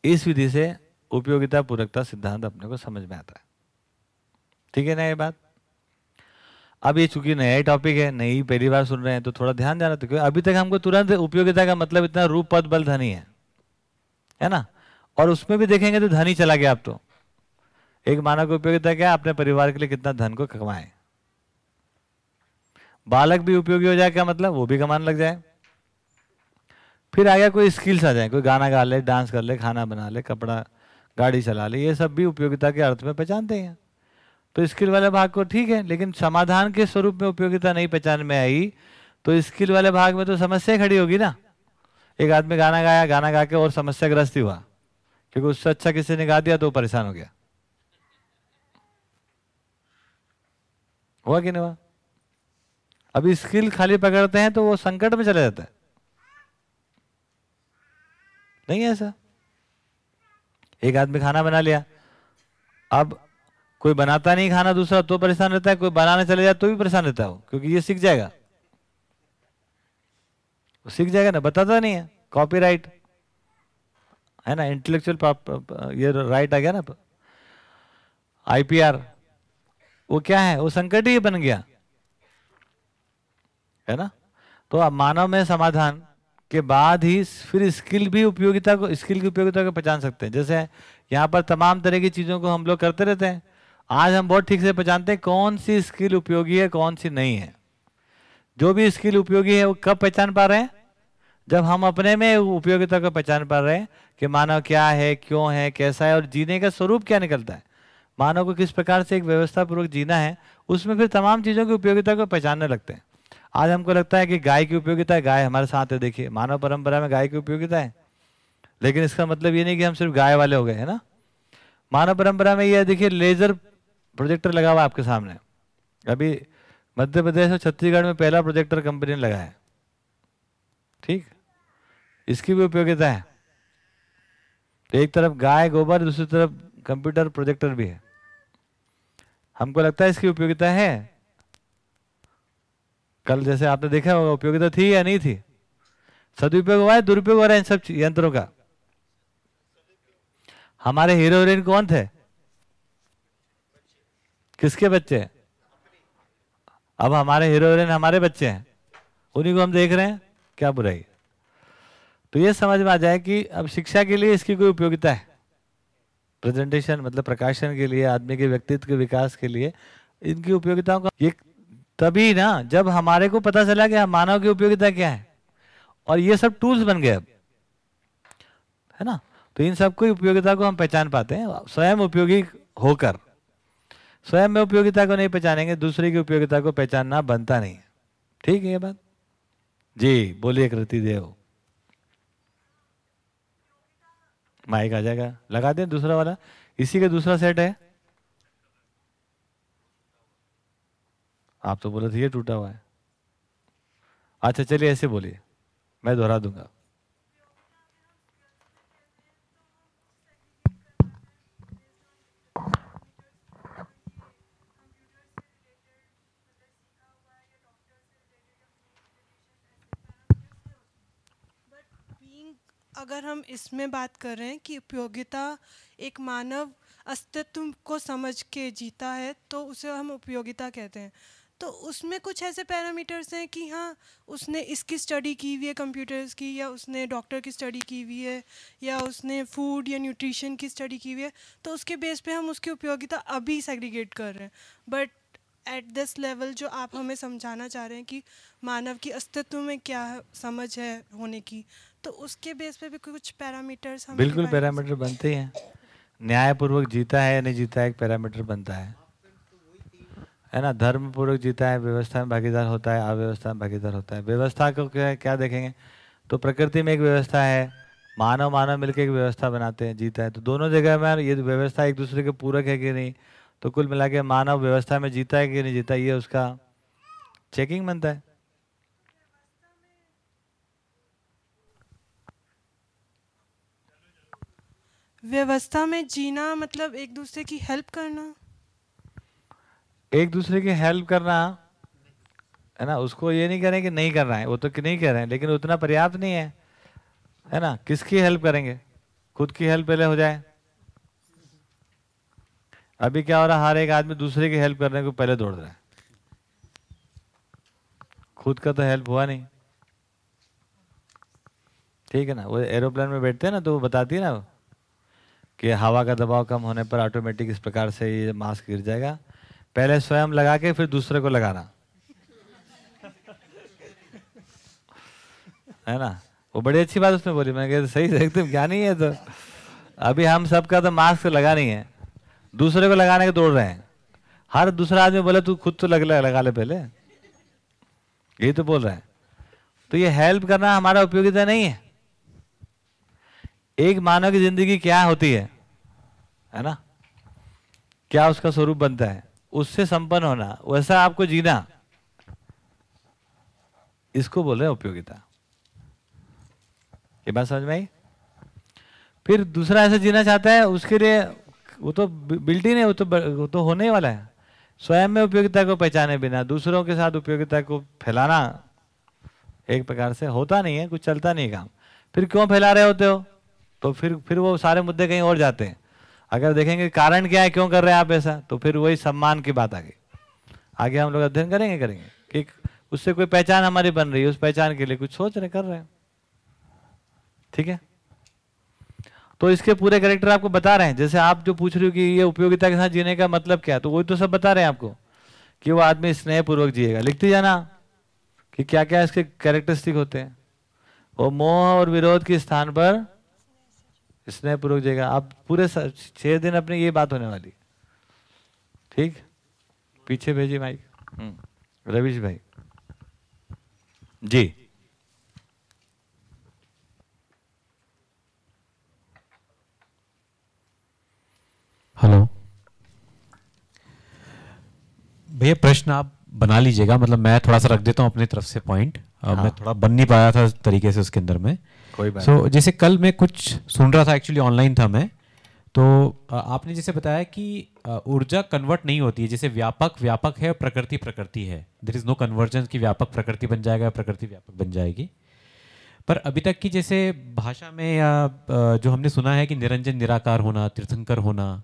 इस विधि से उपयोगिता पूरकता सिद्धांत अपने को समझ में आता है। ठीक है ना ये बात? अब ये चूँकि नया ही टॉपिक है, नई पहली बार सुन रहे हैं तो थोड़ा ध्यान देना तो क्योंकि अभी तक हमको तुरंत उपयोगिता का मतलब इतना रूप, पद, बल धनी है। है ना? और उसमें भी देखेंगे तो धनी चला गया अब तो। एक मानव की उपयोगिता क्या? अपने परिवार के लिए कितना धन को कमाए। बालक भी उपयोगी हो जाए क्या मतलब? वो भी कमाने लग जाए। फिर आ गया, कोई स्किल्स आ जाए, कोई गाना गा ले डांस कर ले, खाना बना ले, कपड़ा, गाड़ी चला ले, ये सब भी उपयोगिता के अर्थ में पहचानते हैं। तो स्किल वाले भाग को ठीक है, लेकिन समाधान के स्वरूप में उपयोगिता नहीं पहचान में आई तो स्किल वाले भाग में तो समस्या खड़ी होगी ना। एक आदमी गाना गाया, गाना गा के और समस्या ग्रस्त हुआ, क्योंकि उससे अच्छा किसी ने गा दिया तो परेशान हो गया। हुआ कि नहीं हुआ? अभी स्किल खाली पकड़ते हैं तो वो संकट में चले जाता है। नहीं ऐसा। एक आदमी खाना बना लिया। अब कोई बनाता नहीं खाना दूसरा तो परेशान रहता है। कोई बनाने चले जाए तो भी परेशान रहता है क्योंकि ये सीख जाएगा। वो सीख जाएगा ना, बताता नहीं है। कॉपीराइट है ना इंटेलेक्चुअल ये राइट आ गया ना आईपीआर वो क्या है? वो संकट ही बन गया। है ना? तो अब मानव में समाधान। के बाद ही फिर स्किल भी उपयोगिता को, स्किल की उपयोगिता को पहचान सकते हैं। जैसे यहाँ पर तमाम तरह की चीज़ों को हम लोग करते रहते हैं। आज हम बहुत ठीक से पहचानते हैं कौन सी स्किल उपयोगी है, कौन सी नहीं है। जो भी स्किल उपयोगी है, वो कब पहचान पा रहे हैं? जब हम अपने में उपयोगिता को पहचान पा रहे हैं कि मानव क्या है, क्यों है, कैसा है और जीने का स्वरूप क्या निकलता है। मानव को किस प्रकार से एक व्यवस्था पूर्वक जीना है, उसमें फिर तमाम चीज़ों की उपयोगिता को पहचानने लगते हैं। आज हमको लगता है कि गाय की उपयोगिता है। गाय हमारे साथ है, देखिए, मानव परंपरा में गाय की उपयोगिता है। लेकिन इसका मतलब ये नहीं कि हम सिर्फ़ गाय वाले हो गए, है ना? मानव परंपरा में ये देखिए, लेजर प्रोजेक्टर लगा हुआ आपके सामने। अभी मध्य प्रदेश और छत्तीसगढ़ में पहला प्रोजेक्टर कंपनी ने लगाया ठीक? इसकी भी उपयोगिता है। तो एक तरफ़ गाय, गोबर, दूसरी तरफ़ कंप्यूटर प्रोजेक्टर भी है। हमको लगता है इसकी उपयोगिता है। कल जैसे आपने देखा होगा उपयोगिता थी या नहीं थी? सदुपयोग हुआ है, दुरुपयोग हो रहा है इन सब यंत्रों का? हमारे हीरो हीरोइन कौन थे? किसके बच्चे अब हमारे हीरो हीरोइन हमारे बच्चे हैं। उन्हीं को हम देख रहे हैं, क्या बुराई तो ये समझ में आ जाए कि अब शिक्षा के लिए इसकी कोई उपयोगिता है? प्रेजेंटेशन मतलब प्रकाशन के लिए, आदमी के व्यक्तित्व के विकास के लिए, इनकी उपयोगिताओं का ये तभी ना, जब हमारे को पता चला कि मानव की उपयोगिता क्या है, और ये सब टूल्स बन गए अब, है ना? तो इन सब की उपयोगिता को हम पहचान पाते हैं। स्वयं उपयोगी होकर, स्वयं में उपयोगिता को नहीं पहचानेंगे, दूसरे की उपयोगिता को पहचानना बनता नहीं ठीक है ये बात? जी, बोलिए कृति देव। माइक आ जाएगा। लगा दें दूसरा वाला। इसी का दूसरा सेट है। आप तो बोले थे, ये टूटा हुआ है। अच्छा चलिए, ऐसे बोलिए। मैं दोहरा दूँगा। अगर हम इसमें बात कर रहे हैं कि उपयोगिता एक मानव अस्तित्व को समझ के जीता है तो उसे हम उपयोगिता कहते हैं। तो उसमें कुछ ऐसे पैरामीटर्स हैं कि हाँ उसने इसकी स्टडी की हुई है कंप्यूटर्स की या उसने डॉक्टर की स्टडी की हुई है या उसने फ़ूड या न्यूट्रिशन की स्टडी की हुई है तो उसके बेस पे हम उसकी उपयोगिता अभी सेग्रीगेट कर रहे हैं। बट एट दिस लेवल जो आप हमें समझाना चाह रहे हैं कि मानव की अस्तित्व में क्या समझ है होने की तो उसके बेस पे भी कुछ पैरामीटर्स हम बिल्कुल पैरामीटर बनते हैं। न्यायपूर्वक जीता है या नहीं जीता है एक पैरामीटर बनता है। है ना? धर्म पूर्वक जीता है, व्यवस्था में भागीदार होता है, अव्यवस्था में भागीदार होता है। व्यवस्था को क्या क्या देखेंगे? तो प्रकृति में एक व्यवस्था है, मानव मानव मिलकर एक व्यवस्था बनाते हैं, जीता है। तो दोनों जगह में ये व्यवस्था एक दूसरे के पूरक है कि नहीं? तो कुल मिला के मानव व्यवस्था में जीता है कि नहीं जीता, ये उसका चेकिंग बनता है। व्यवस्था में जीना मतलब एक दूसरे की हेल्प करना? एक दूसरे की हेल्प करना, है ना? उसको ये नहीं करें कि नहीं कर रहा है, वो तो नहीं कह रहे हैं, लेकिन उतना पर्याप्त नहीं है है ना? किसकी हेल्प करेंगे? खुद की हेल्प पहले हो जाए। अभी क्या हो रहा है? हर एक आदमी दूसरे की हेल्प करने को पहले दौड़ रहा है। खुद का तो हेल्प हुआ नहीं। ठीक है ना? वो एरोप्लेन में बैठते हैं ना तो वो बताती है ना कि हवा का दबाव कम होने पर ऑटोमेटिक इस प्रकार से ये मास्क गिर जाएगा। पहले स्वयं लगा के, फिर दूसरे को लगाना। है ना? वो बड़ी अच्छी बात उसने बोली। मैंने कहा, सही एकदम क्या नहीं है तो? अभी हम सबका तो मास्क लगा नहीं है। दूसरे को लगाने के दौड़ रहे हैं। हर दूसरा आदमी बोले, तू खुद तो लग लगा ले पहले। यही तो बोल रहे हैं। तो ये हेल्प करना हमारा उपयोगिता नहीं है। एक मानव की ज़िंदगी क्या होती है? है ना? क्या उसका स्वरूप बनता है? उससे संपन्न होना, वैसा आपको जीना। इसको बोल रहे उपयोगिता। ये बात समझ में आई? फिर दूसरा ऐसे जीना चाहता है, उसके लिए वो तो बिल्टी नहीं वो तो वो तो होने वाला है। स्वयं में उपयोगिता को पहचाने बिना, दूसरों के साथ उपयोगिता को फैलाना एक प्रकार से होता नहीं है, कुछ चलता नहीं है काम। फिर क्यों फैला रहे होते हो? तो फिर फिर वो सारे मुद्दे कहीं और जाते हैं। अगर देखेंगे कारण क्या है, क्यों कर रहे हैं आप ऐसा तो फिर वही सम्मान की बात आ गई। आगे हम लोग अध्ययन करेंगे करेंगे कि उससे कोई पहचान हमारी बन रही है, उस पहचान के लिए कुछ सोच रहे कर रहे हैं। ठीक है? तो इसके पूरे करेक्टर आपको बता रहे हैं, जैसे आप जो पूछ रहे हो कि ये उपयोगिता के साथ जीने का मतलब क्या है तो वही तो सब बता रहे हैं आपको कि वो आदमी स्नेह पूर्वक जिएगा। लिखते जाना कि क्या क्या इसके कैरेक्टरिस्टिक होते हैं? वो मोह और विरोध के स्थान पर स्नेह पूर्वक जिएगा। आप पूरे छह दिन अपनी ये बात होने वाली ठीक? पीछे भेजिए माइक। हम्म, रविश भाई। जी। हेलो। भैया प्रश्न आप बना लीजिएगा। मतलब मैं थोड़ा सा रख देता हूँ अपनी तरफ़ से पॉइंट हाँ। मैं थोड़ा बन नहीं पाया था तरीके से उसके अंदर में। कोई बात सो so, जैसे कल मैं कुछ सुन रहा था एक्चुअली ऑनलाइन था मैं। तो आपने जैसे बताया कि ऊर्जा कन्वर्ट नहीं होती है जैसे व्यापक व्यापक है प्रकृति प्रकृति है। देर इज़ नो कन्वर्जन की व्यापक प्रकृति बन जाएगा या प्रकृति व्यापक बन जाएगी। पर अभी तक की जैसे भाषा में या जो हमने सुना है कि निरंजन निराकार होना तीर्थंकर होना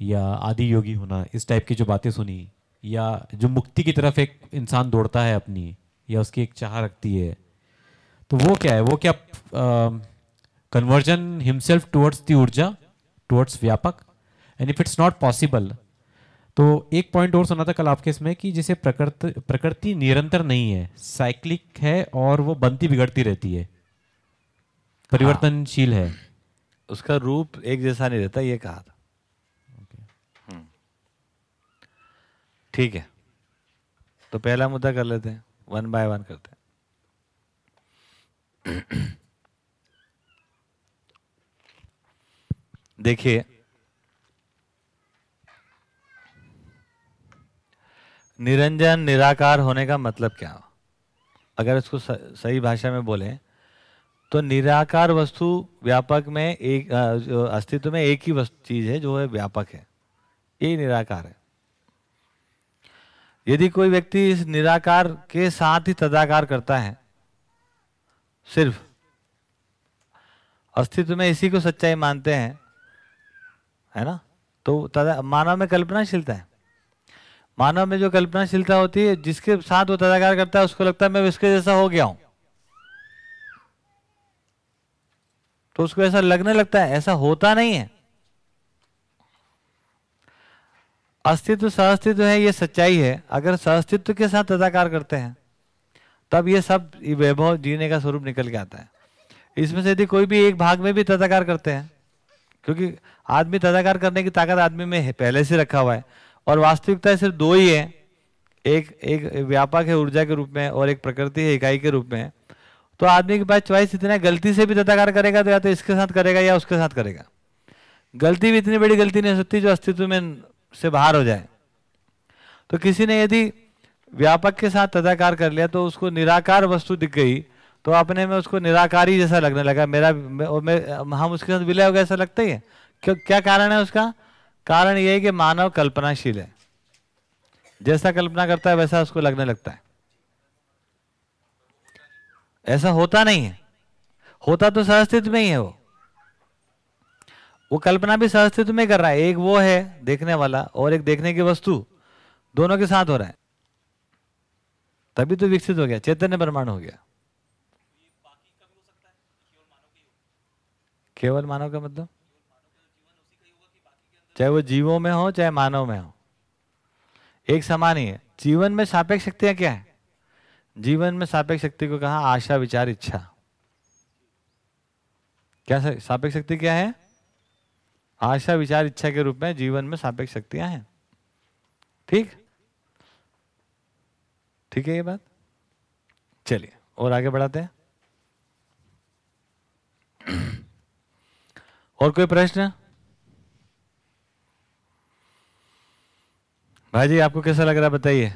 या आदि योगी होना इस टाइप की जो बातें सुनी या जो मुक्ति की तरफ़ एक इंसान दौड़ता है अपनी या उसकी एक चाह रखती है तो वो क्या है? वो क्या कन्वर्जन हिमसेल्फ टुवर्ड्स दी ऊर्जा टुवर्ड्स व्यापक? And if it's not possible तो एक पॉइंट और सुना था कल आपके इसमें कि जैसे प्रकृति प्रकृति निरंतर नहीं है साइक्लिक है और वो बनती बिगड़ती रहती है। परिवर्तनशील है। उसका रूप एक जैसा नहीं रहता ये कहा था। हम्म। ठीक है। तो पहला मुद्दा कर लेते हैं। वन बाय वन करते हैं। देखिए, निरंजन निराकार होने का मतलब क्या? हो अगर इसको सही भाषा में बोले तो निराकार वस्तु व्यापक में एक अस्तित्व में एक ही वस्तु, चीज़ है जो है व्यापक है। यही निराकार है। यदि कोई व्यक्ति इस निराकार के साथ ही तदाकार करता है सिर्फ़। अस्तित्व में इसी को सच्चाई मानते हैं, है ना? तो तदा मानव में कल्पनाशीलता है। मानव में जो कल्पनाशीलता होती है, जिसके साथ वो तदाकार करता है, उसको लगता है, मैं उसके जैसा हो गया हूँ। तो उसको ऐसा लगने लगता है, ऐसा होता नहीं है। अस्तित्व सहअस्तित्व है, ये सच्चाई है। अगर सहअस्तित्व के साथ तदाकार करते हैं तब ये सब वैभव जीने का स्वरूप निकल के आता है। इसमें से यदि कोई भी एक भाग में भी तदाकार करते हैं, क्योंकि आदमी तदाकार करने की ताकत आदमी में पहले से रखा हुआ है, और वास्तविकता सिर्फ़ दो ही है। एक एक व्यापक है ऊर्जा के रूप में और एक प्रकृति है इकाई के रूप में। तो आदमी के पास च्वाइस इतना गलती से भी तदाकार करेगा तो या तो इसके साथ करेगा या उसके साथ करेगा। गलती भी इतनी बड़ी गलती नहीं हो सकती जो अस्तित्व में से बाहर हो जाए। तो किसी ने यदि व्यापक के साथ तदाकार कर लिया तो उसको निराकार वस्तु दिख गई। तो अपने में उसको निराकारी जैसा लगने लगा। मेरा और मैं, हम उसके साथ विलय हो गया ऐसा लगता ही है? क्यों, क्या कारण है उसका? कारण ये है कि मानव कल्पनाशील है। जैसा कल्पना करता है, वैसा उसको लगने लगता है। ऐसा होता नहीं है। होता तो सहस्तित्व में ही है वो। वो कल्पना भी सहस्तित्व में कर रहा है। एक वो है देखने वाला और एक देखने की वस्तु। दोनों के साथ हो रहा है। तभी तो विकसित हो गया चैतन्य प्रमाण हो गया। केवल मानव का मतलब? चाहे वो जीवों में हो, चाहे मानव में हो। एक समान ही है। जीवन में सापेक्ष शक्तियाँ क्या है? जीवन में सापेक्ष शक्ति को कहा, आशा, विचार, इच्छा। क्या सापेक्ष शक्ति क्या है? आशा, विचार, इच्छा के रूप में जीवन में सापेक्ष शक्तियाँ हैं। ठीक? ठीक है ये बात? चलिए और आगे बढ़ाते हैं। और कोई प्रश्न? भाई जी आपको कैसा लग रहा है बताइए।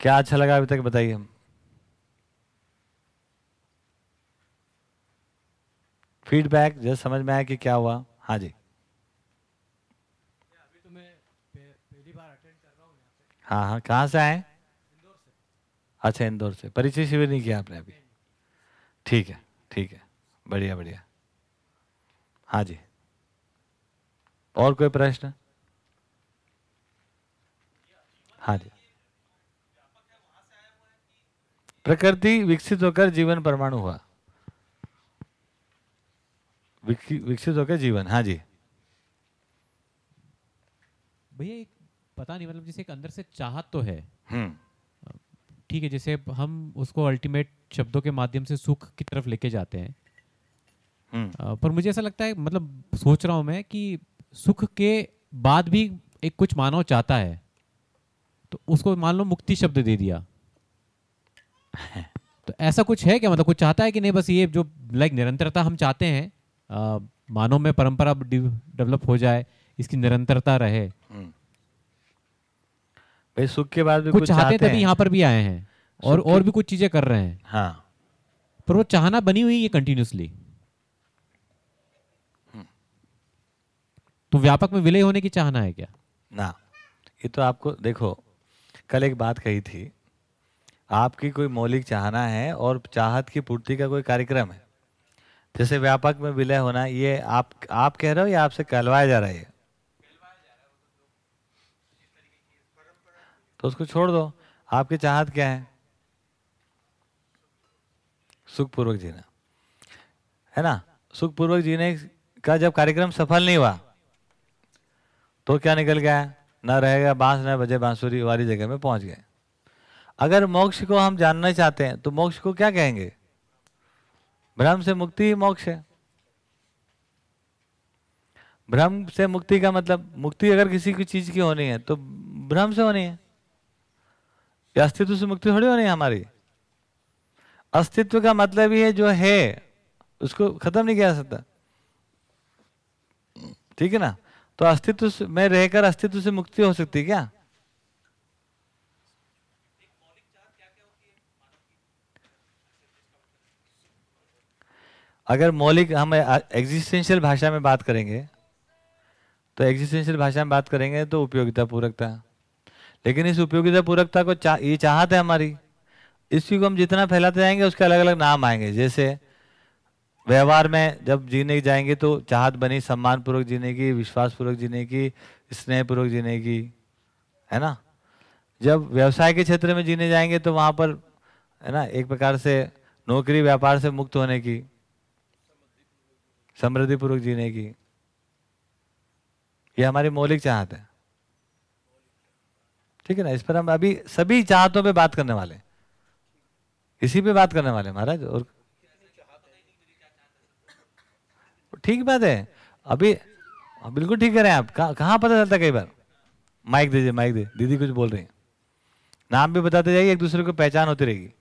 क्या अच्छा लगा अभी तक बताइए हम। फीडबैक जैसे समझ में आया कि क्या हुआ। हाँ जी। अभी तो मैं पहली बार अटेंड कर रहा हूँ हाँ हाँ कहाँ से आए अच्छा इंदौर से। परिचय शिविर नहीं किया आपने अभी? ठीक है ठीक है। बढ़िया बढ़िया। हाँ जी। और कोई प्रश्न? हाँ जी। प्रकृति विकसित होकर जीवन परमाणु हुआ। विकसित होकर जीवन हाँ जी। भैया एक पता नहीं मतलब जैसे एक अंदर से चाहत तो है। हम्म। ठीक है जैसे हम उसको अल्टीमेट शब्दों के माध्यम से सुख की तरफ़ लेके जाते हैं। हम्म। पर मुझे ऐसा लगता है मतलब सोच रहा हूँ मैं कि सुख के बाद भी एक कुछ मानव चाहता है तो उसको मान लो मुक्ति शब्द दे दिया। तो ऐसा कुछ है क्या? मतलब कुछ चाहता है कि नहीं? बस ये जो लाइक निरंतरता हम चाहते हैं मानव में परंपरा डेवलप हो जाए इसकी निरंतरता रहे। भाई सुख के बाद भी कुछ चाहते तभी यहाँ पर भी आए हैं और और भी कुछ चीज़ें कर रहे हैं। हाँ। पर वो चाहना बनी हुई है कंटिन्यूसली तो व्यापक में विलय होने की चाहना है क्या? ना ये तो आपको देखो कल एक बात कही थी। आपकी कोई मौलिक चाहना है और चाहत की पूर्ति का कोई कार्यक्रम है। जैसे व्यापक में विलय होना ये आप आप कह रहे हो या आपसे कहलवाया जा रहा है? तो उसको छोड़ दो। आपकी चाहत क्या है? सुखपूर्वक जीना। है ना? सुखपूर्वक जीने का जब कार्यक्रम सफल नहीं हुआ तो क्या निकल गया? न रहेगा बाँस, न बजे बांसुरी वाली जगह में पहुँच गए। अगर मोक्ष को हम जानना चाहते हैं तो मोक्ष को क्या कहेंगे? भ्रम से मुक्ति ही मोक्ष है। भ्रम से मुक्ति का मतलब मुक्ति अगर किसी की चीज़ की होनी है तो भ्रम से होनी है। या अस्तित्व से मुक्ति थोड़ी होनी है हमारी। अस्तित्व का मतलब ही है जो है, उसको खत्म नहीं किया जा सकता। ठीक है ना? तो अस्तित्व में रहकर अस्तित्व से मुक्ति हो सकती है क्या? अगर मौलिक हम एग्जिस्टेंशियल भाषा में बात करेंगे तो एग्जिस्टेंशियल भाषा में बात करेंगे तो उपयोगिता पूरकता लेकिन इस उपयोगिता पूरकता को चा, ये चाहत है हमारी। इसी को हम जितना फैलाते जाएँगे उसके अलग अलग नाम आएँगे। जैसे व्यवहार में जब जीने जाएँगे तो चाहत बनी सम्मान पूर्वक जीने की विश्वास पूर्वक जीने की स्नेह पूर्वक जीने की है ना? जब व्यवसाय के क्षेत्र में जीने जाएँगे तो वहाँ पर है ना एक प्रकार से नौकरी व्यापार से मुक्त होने की समृद्धि पूर्वक जीने की। ये हमारी मौलिक चाहत है। ठीक है ना? इस पर हम अभी सभी चाहतों पे बात करने वाले। इसी पे बात करने वाले महाराज और ठीक बात है। अभी हाँ, बिल्कुल ठीक कह रहे हैं आप। कहाँ पता चलता कई बार? माइक दीजिए माइक दे दीदी कुछ बोल रही हैं। नाम भी बताते जाइए एक दूसरे को पहचान होती रहेगी।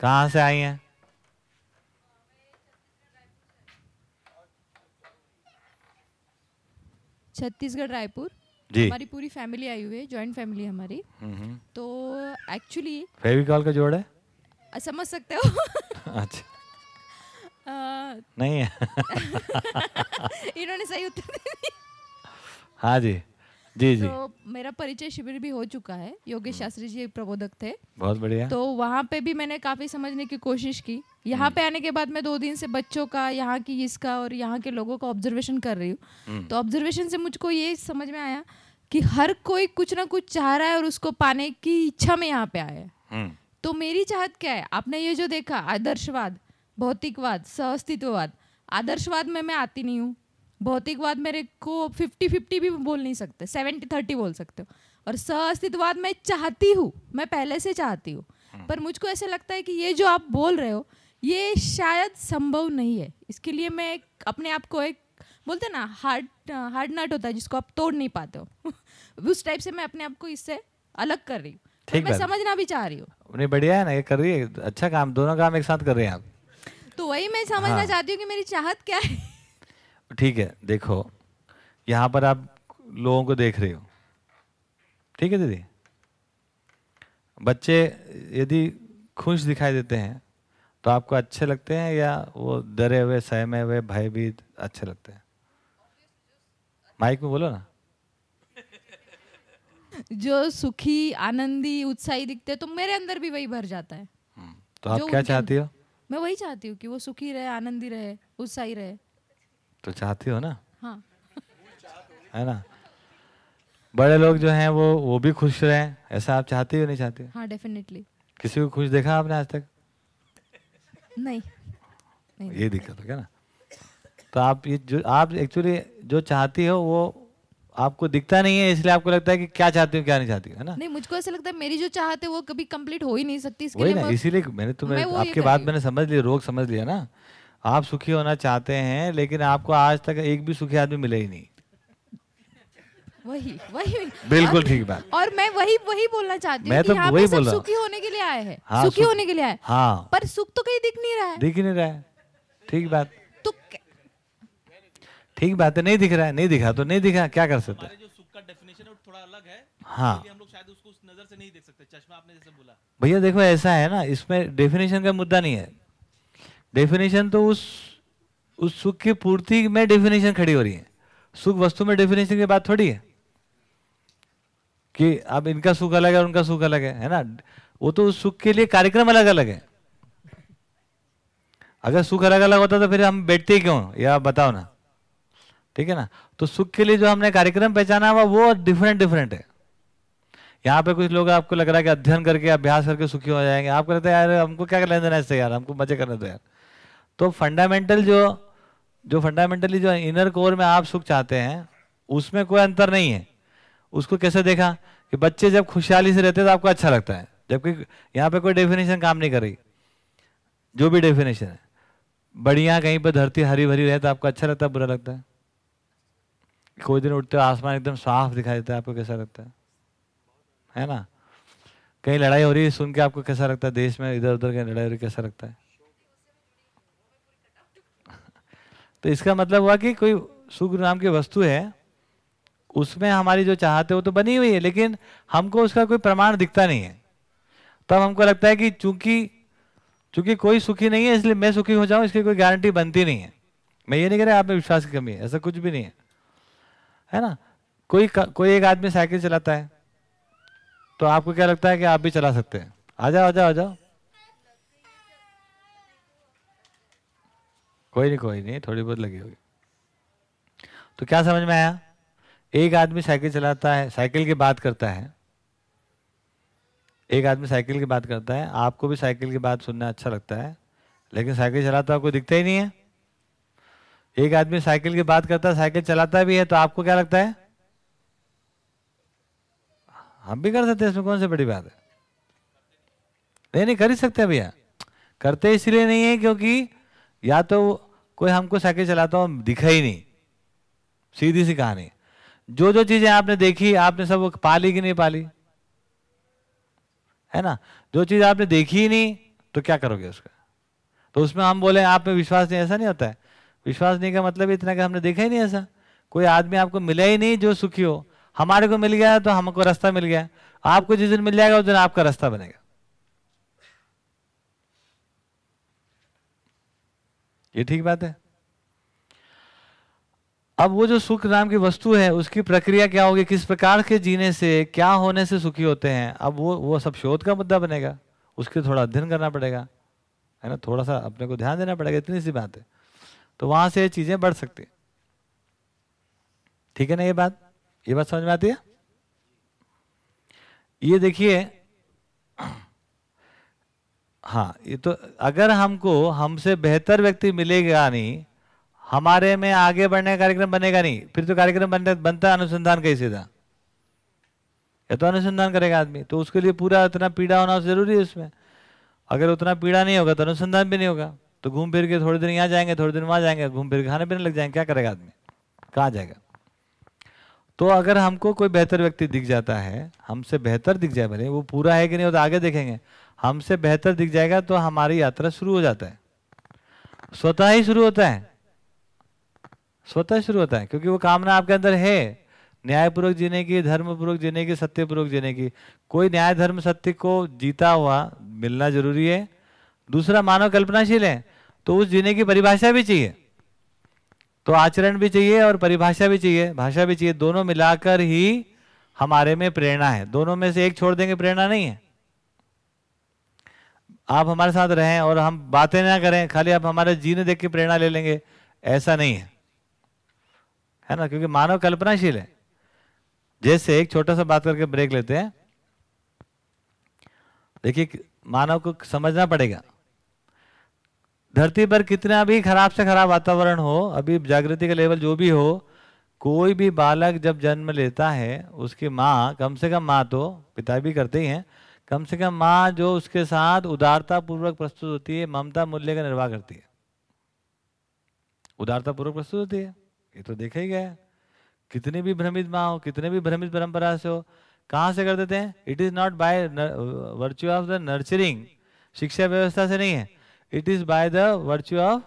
कहाँ से आई हैं? छत्तीसगढ़ रायपुर। हमारी पूरी फैमिली आई हुई है जॉइंट फैमिली हमारी। हम्म तो एक्चुअली फेविकॉल का जोड़ है? समझ सकते हो। अच्छा। [LAUGHS] नहीं है। [LAUGHS] इन्होंने सही उत्तर हाँ जी। जी जी। तो मेरा परिचय शिविर भी हो चुका है योगेश शास्त्री जी प्रबोधक थे। बहुत बढ़िया। तो वहाँ पे भी मैंने काफ़ी समझने की कोशिश की। यहाँ पे आने के बाद मैं दो दिन से बच्चों का यहाँ की इसका और यहाँ के लोगों का ऑब्जर्वेशन कर रही हूँ। तो ऑब्जर्वेशन से मुझको ये समझ में आया कि हर कोई कुछ ना कुछ चाह रहा है और उसको पाने की इच्छा में यहाँ पे आया है। हम्म। तो मेरी चाहत क्या है? आपने ये जो देखा आदर्शवाद भौतिकवाद सहअस्तित्ववाद आदर्शवाद में मैं आती नहीं हूँ। भौतिकवाद मेरे को फिफ्टी फिफ्टी भी बोल नहीं सकते सेवेंटी थर्टी बोल सकते हो। और सहअस्तित्ववाद मैं चाहती हूँ मैं पहले से चाहती हूँ। पर मुझको ऐसा लगता है कि ये जो आप बोल रहे हो ये शायद संभव नहीं है। इसके लिए मैं एक अपने आप को एक बोलते ना हार्ड हार्ड नट होता है जिसको आप तोड़ नहीं पाते हो। उस टाइप से मैं अपने आप को इससे अलग कर रही हूँ। ठीक मैं समझना भी चाह रही हूँ। नहीं बढ़िया है ना ये कर रही है। अच्छा काम दोनों काम एक साथ कर रहे हैं आप। तो वही मैं समझना हाँ। चाहती हूँ कि मेरी चाहत क्या है। ठीक है देखो यहाँ पर आप लोगों को देख रहे हो। ठीक है दीदी? बच्चे यदि खुश दिखाई देते हैं तो आपको अच्छे लगते हैं या वो डरे हुए सहमे हुए भयभीत अच्छे लगते हैं? माइक में बोलो ना। जो सुखी आनंदी उत्साही दिखते हैं, तो मेरे अंदर भी वही भर जाता है। तो आप क्या चाहती हो? मैं वही चाहती हूँ कि वो सुखी रहे आनंदी रहे उत्साही रहे। तो चाहती हो ना? हाँ। है ना? बड़े लोग जो हैं वो वो भी खुश रहें ऐसा आप चाहती हो नहीं चाहती हो? डेफिनेटली किसी को खुश देखा आपने आज तक? नहीं। नहीं ये दिक्कत है ना? तो आप ये जो आप एक्चुअली जो चाहती हो वो आपको दिखता नहीं है इसलिए आपको लगता है कि क्या चाहती हूँ क्या नहीं चाहती है ना? नहीं मुझको ऐसा लगता है मेरी जो चाहत है वो कभी कंप्लीट हो ही नहीं सकती इसके वही लिए ना इसीलिए मैंने तो मैं आपकी बात मैंने समझ लिया रोग समझ लिया ना। आप सुखी होना चाहते हैं लेकिन आपको आज तक एक भी सुखी आदमी मिले ही नहीं। वही वही। बिल्कुल ठीक बात। और मैं वही वही बोलना चाहती हूँ तो वही बोल सुखी होने के लिए आए हैं। हाँ, सुखी सुख- होने के लिए आए हाँ। पर सुख तो कहीं दिख नहीं रहा है। दिख नहीं रहा है। ठीक बात। तो ठीक बात है नहीं दिख रहा है नहीं दिखा तो नहीं दिखा क्या कर सकते? जो सुख का डेफिनेशन है वो थोड़ा अलग है हाँ। हम लोग शायद उसको उस नज़र से नहीं देख सकते। चश्मा आपने जैसे बोला। भैया देखो ऐसा है ना इसमें डेफिनेशन का मुद्दा नहीं है। डेफिनेशन तो उस उस सुख की पूर्ति में डेफिनेशन खड़ी हो रही है। सुख वस्तु में डेफिनेशन की बात थोड़ी है। कि अब इनका सुख अलग है और उनका सुख अलग है है ना? वो तो उस सुख के लिए कार्यक्रम अलग अलग है। अगर सुख अलग अलग होता तो फिर हम बैठते क्यों? या बताओ ना। ठीक है ना? तो सुख के लिए जो हमने कार्यक्रम पहचाना हुआ, वो डिफरेंट डिफरेंट है। यहाँ पे कुछ लोग आपको लग रहा है कि अध्ययन करके, अभ्यास करके सुखी हो जाएँगे। आपको कहते हैं, यार, हमको क्या लेना देना इससे यार, हमको मज़े करने दो यार। तो फंडामेंटल जो जो फंडामेंटली जो इनर कोर में आप सुख चाहते हैं, उसमें कोई अंतर नहीं है। उसको कैसे देखा? कि बच्चे जब खुशहाली से रहते हैं तो आपको अच्छा लगता है। जबकि यहाँ पे कोई डेफिनेशन काम नहीं कर रही। जो भी डेफिनेशन है। बढ़िया कहीं पर धरती हरी भरी रहे तो आपको अच्छा लगता है, बुरा लगता है। कोई दिन उठते हो आसमान एकदम साफ़ दिखाई देता है, आपको कैसा लगता है? है ना? कहीं लड़ाई हो रही है, सुन के आपको कैसा लगता है? देश में इधर उधर कहीं लड़ाई हो रही कैसा लगता है? [LAUGHS] तो इसका मतलब हुआ कि कोई सुख नाम की वस्तु है, उसमें हमारी जो चाहते है वो तो बनी हुई है, लेकिन हमको उसका कोई प्रमाण दिखता नहीं है। तब हमको लगता है कि चूँकि चूँकि कोई सुखी नहीं है, इसलिए मैं सुखी हो जाऊँ, इसकी कोई गारंटी बनती नहीं है। मैं ये नहीं कह रहा आप में विश्वास की कमी है, ऐसा कुछ भी नहीं है। है ना? कोई कोई एक आदमी साइकिल चलाता है तो आपको क्या लगता है कि आप भी चला सकते हैं? आ जाओ आ जाओ आ जाओ। कोई नहीं कोई नहीं, थोड़ी बहुत लगी होगी। तो क्या समझ में आया? एक आदमी साइकिल चलाता है, साइकिल की बात करता है। एक आदमी साइकिल की बात करता है, आपको भी साइकिल की बात सुनना अच्छा लगता है, लेकिन साइकिल चलाता आपको दिखता ही नहीं है। एक आदमी साइकिल की बात करता है, साइकिल चलाता भी है तो आपको क्या लगता है? हम भी कर सकते हैं, इसमें कौन सी बड़ी बात है? नहीं नहीं, कर ही सकते भैया। करते इसलिए नहीं है क्योंकि या तो कोई हमको साइकिल चलाता हो दिखा ही नहीं। सीधी सी कहानी। जो जो चीज़ें आपने देखी, आपने सब पाली कि नहीं पाली? है ना? जो चीज़ आपने देखी ही नहीं तो क्या करोगे उसका? तो उसमें हम बोले, आप में विश्वास नहीं, ऐसा नहीं होता है। विश्वास नहीं का मतलब इतना कि हमने देखा ही नहीं ऐसा। कोई आदमी आपको मिला ही नहीं जो सुखी हो। हमारे को मिल गया तो हमको रास्ता मिल गया। आपको जिस दिन मिल जाएगा उस दिन आपका रास्ता बनेगा। ये ठीक बात है? अब वो जो सुख नाम की वस्तु है, उसकी प्रक्रिया क्या होगी? किस प्रकार के जीने से, क्या होने से सुखी होते हैं? अब वो वो सब शोध का मुद्दा बनेगा। उसके थोड़ा अध्ययन करना पड़ेगा। है ना? थोड़ा सा अपने को ध्यान देना पड़ेगा। इतनी सी बात है। तो वहाँ से ये चीज़ें बढ़ सकती ठीक है ना ये बात? ये बात समझ में आती है? ये देखिए हाँ ये तो अगर हमको, हमसे बेहतर व्यक्ति मिलेगा नहीं, हमारे में आगे बढ़ने का कार्यक्रम बनेगा नहीं, फिर तो कार्यक्रम बनने बनता है अनुसंधान का सीधा। या तो अनुसंधान करेगा आदमी तो उसके लिए पूरा इतना पीड़ा होना ज़रूरी है उसमें। अगर उतना पीड़ा नहीं होगा तो अनुसंधान भी नहीं होगा। तो घूम फिर के थोड़े दिन यहाँ जाएँगे, थोड़े दिन वहाँ जाएँगे, घूम फिर खाने पीने लग जाएँगे, क्या करेगा आदमी? कहाँ जाएगा? तो अगर हमको कोई बेहतर व्यक्ति दिख जाता है, हमसे बेहतर दिख जाए भले, वो पूरा है कि नहीं वो तो आगे देखेंगे, हमसे बेहतर दिख जाएगा तो हमारी यात्रा शुरू हो जाता है। स्वतः ही शुरू होता है। स्वतः शुरू होता है, क्योंकि वो कामना आपके अंदर है। न्यायपूर्वक जीने की, धर्मपूर्वक जीने की, सत्यपूर्वक जीने की। कोई न्याय, धर्म, सत्य को जीता हुआ मिलना ज़रूरी है। दूसरा मानव कल्पनाशील है। तो उस जीने की परिभाषा भी चाहिए। तो आचरण भी चाहिए और परिभाषा भी चाहिए, भाषा भी चाहिए। दोनों मिलाकर ही हमारे में प्रेरणा है। दोनों में से एक छोड़ देंगे, प्रेरणा नहीं है। आप हमारे साथ रहें और हम बातें ना करें, खाली आप हमारे जीने देख के प्रेरणा ले लेंगे, ऐसा नहीं है। है ना? क्योंकि मानव कल्पनाशील है। जैसे एक छोटा सा बात करके ब्रेक लेते हैं। देखिए, मानव को समझना पड़ेगा। धरती पर कितना भी खराब से खराब वातावरण हो, अभी जागृति का लेवल जो भी हो, कोई भी बालक जब जन्म लेता है, उसकी माँ, कम से कम माँ तो पिता भी करते ही हैं, कम से कम माँ जो उसके साथ उदारता पूर्वक प्रस्तुत होती है, ममता मूल्य का निर्वाह करती है। उदारता पूर्वक प्रस्तुत होती है। ये तो देखा ही गया कितनी भी भ्रमित माँ हो, कितने भी भ्रमित परंपरा से हो, कहाँ से कर देते हैं? It is not by virtue of the nurturing शिक्षा व्यवस्था से नहीं है। It is by the virtue of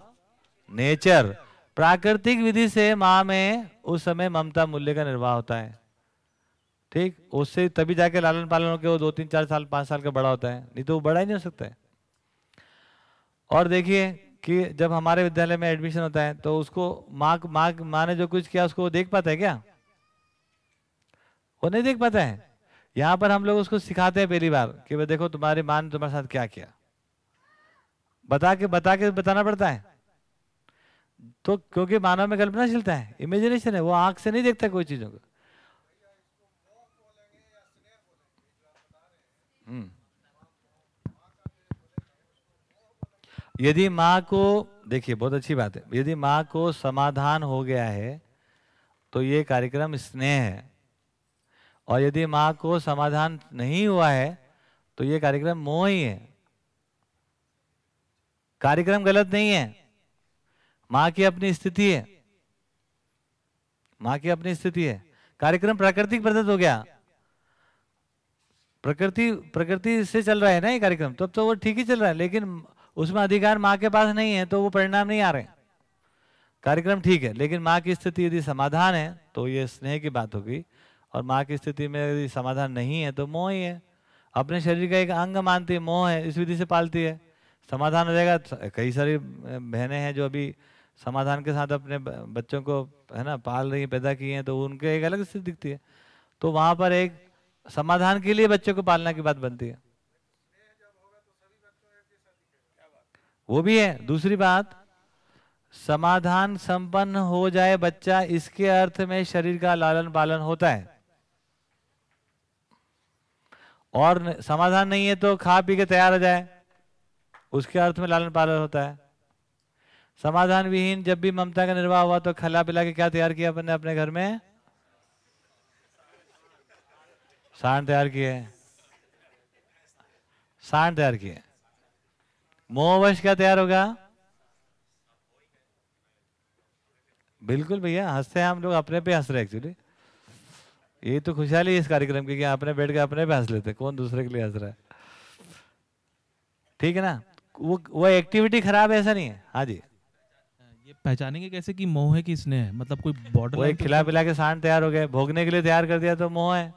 nature प्राकृतिक विधि से माँ में उस समय ममता मूल्य का निर्वाह होता है। ठीक? उससे तभी जाके लालन पालन होकर वो दो तीन चार साल, पाँच साल का बड़ा होता है। नहीं तो वो बड़ा ही नहीं हो सकता है। और देखिए कि जब हमारे विद्यालय में एडमिशन होता है तो उसको माँ माँ माँ ने जो कुछ किया, उसको वो देख पाता है क्या? वो नहीं देख पाता है। यहाँ पर हम लोग उसको सिखाते हैं पहली बार कि भाई देखो तुम्हारी माँ ने तुम्हारे साथ क्या किया। बता के बता के बताना पड़ता है। तो क्योंकि मानव में कल्पनाशीलता है इमेजिनेशन है, वो आँख से नहीं देखता कोई चीज़ों को। हम्म। यदि माँ को, देखिए, बहुत अच्छी बात है। यदि माँ को समाधान हो गया है तो ये कार्यक्रम स्नेह है। और यदि माँ को समाधान नहीं हुआ है तो ये कार्यक्रम मोह ही है। कार्यक्रम गलत नहीं है। माँ की अपनी स्थिति है। माँ की अपनी स्थिति है। कार्यक्रम प्राकृतिक प्रदत्त हो गया। प्रकृति प्रकृति से चल रहा है ना ये कार्यक्रम। तब तो वो ठीक ही चल रहा है, लेकिन उसमें अधिकार माँ के पास नहीं है तो वो परिणाम नहीं आ रहे। कार्यक्रम ठीक है, लेकिन माँ की स्थिति यदि समाधान है तो ये स्नेह की बात होगी और माँ की स्थिति में यदि समाधान नहीं है तो मोह ही है। अपने शरीर का एक अंग मानती है, मोह है, इस विधि से पालती है। समाधान हो जाएगा। कई सारी बहनें हैं जो अभी समाधान के साथ अपने बच्चों को, है ना, पाल रही पैदा किए हैं तो उनके एक अलग स्थिति दिखती है। तो वहाँ पर एक समाधान के लिए बच्चों को पालना की बात बनती है। वो भी है। दूसरी बात, समाधान संपन्न हो जाए बच्चा, इसके अर्थ में शरीर का लालन पालन होता है। और समाधान नहीं है तो खा पी के तैयार हो जाए। उसके अर्थ में लालन पालन होता है। समाधान विहीन जब भी ममता का निर्वाह हुआ तो खिला पिला के क्या तैयार किया अपने अपने घर में? सांड तैयार किए। सांड तैयार किए। मोहवश क्या तैयार होगा? बिल्कुल भैया, हँसते हैं हम लोग, अपने पे हंस रहे एक्चुअली ये तो खुशहाली है इस कार्यक्रम की कि अपने बैठ के अपने पे हंस लेते कौन दूसरे के लिए हंस रहा है? ठीक है ना? वो वो एक्टिविटी खराब है ऐसा नहीं है। हाँ जी। ये पहचानेंगे कैसे कि मोह है कि स्नेह है मतलब कोई बॉर्डर वो एक खिला पिला के सांड तैयार हो गए। भोगने के लिए तैयार कर दिया तो मोह है।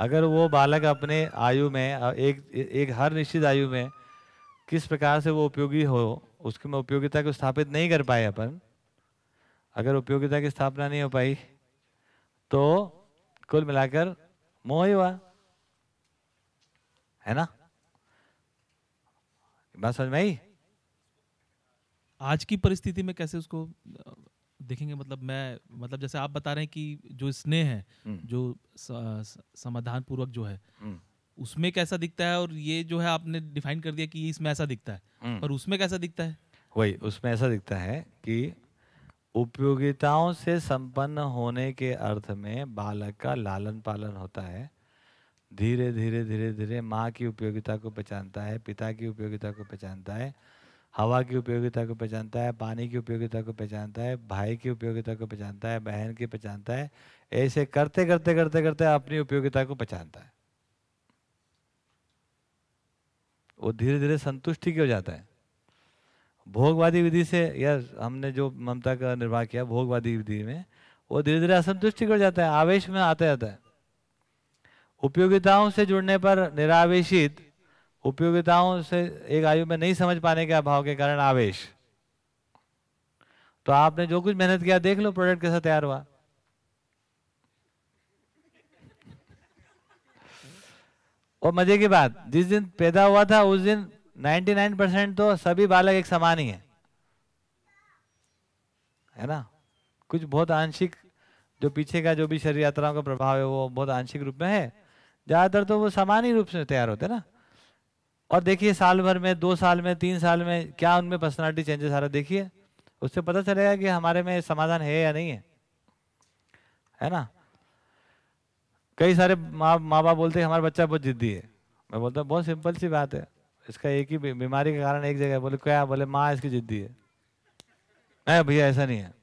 अगर वो बालक अपने आयु में एक एक हर निश्चित आयु में किस प्रकार से वो उपयोगी हो उसकी में उपयोगिता को स्थापित नहीं कर पाए अपन अगर उपयोगिता की स्थापना नहीं हो पाई तो कुल मिलाकर मोह ही हुआ। है ना? बात समझ में आई? आज की परिस्थिति में कैसे उसको देखेंगे? मतलब मैं मतलब जैसे आप बता रहे हैं कि जो स्नेह है हम्म। जो समाधान पूर्वक जो है हम्म। उसमें कैसा दिखता है? और ये जो है आपने डिफाइन कर दिया कि इसमें ऐसा दिखता है। पर उसमें कैसा दिखता है? वही उसमें ऐसा दिखता है कि उपयोगिताओं से संपन्न होने के अर्थ में बालक का लालन पालन होता है। धीरे धीरे धीरे धीरे माँ की उपयोगिता को पहचानता है, पिता की उपयोगिता को पहचानता है, हवा की उपयोगिता को पहचानता है, पानी की उपयोगिता को पहचानता है, भाई की उपयोगिता को पहचानता है, बहन की पहचानता है, ऐसे करते करते करते करते अपनी उपयोगिता को पहचानता है। वो धीरे धीरे संतुष्टि की हो जाता है। भोगवादी विधि से, या हमने जो ममता का निर्वाह किया भोगवादी विधि में, वो धीरे धीरे असंतुष्टि हो जाता है, आवेश में आता जाता है। उपयोगिताओं से जुड़ने पर निरावेशित, उपयोगिताओं से एक आयु में नहीं समझ पाने के अभाव के कारण आवेश। तो आपने जो कुछ मेहनत किया, देख लो, प्रोडक्ट कैसा तैयार हुआ। और मज़े की बात, जिस दिन पैदा हुआ था, उस दिन 99 परसेंट तो सभी बालक एक समान ही है। है ना? कुछ बहुत आंशिक, जो पीछे का जो भी शरीर यात्राओं का प्रभाव है, वो बहुत आंशिक रूप में है। ज़्यादातर तो वो समान ही रूप से तैयार होते हैं ना। और देखिए साल भर में, दो साल में, तीन साल में क्या उनमें पर्सनालिटी चेंजेस आ रहा देखिए। उससे पता चलेगा कि हमारे में समाधान है या नहीं है। है ना? कई सारे माँ माँ बाप बोलते हैं, हमारा बच्चा बहुत जिद्दी है। मैं बोलता हूँ, बहुत सिंपल सी बात है। इसका एक ही बीमारी के कारण एक जगह बोले, क्या? बोले, माँ इसकी जिद्दी है। नहीं भैया ऐसा नहीं है।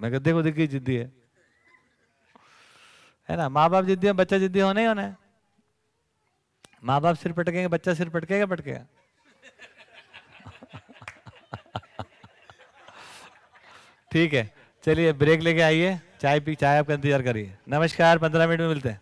मैं कहते देखो, देखिए, जिद्दी है। है ना? माँ बाप जिद्दी बच्चा जिद्दी होना ही होना है। माँ बाप सिर पटकेंगे, बच्चा सिर पटकेगा पटकेगा। ठीक है, चलिए ब्रेक लेके आइए, चाय पी, चाय आपका इंतज़ार करिए। नमस्कार, पंद्रह मिनट में मिलते हैं।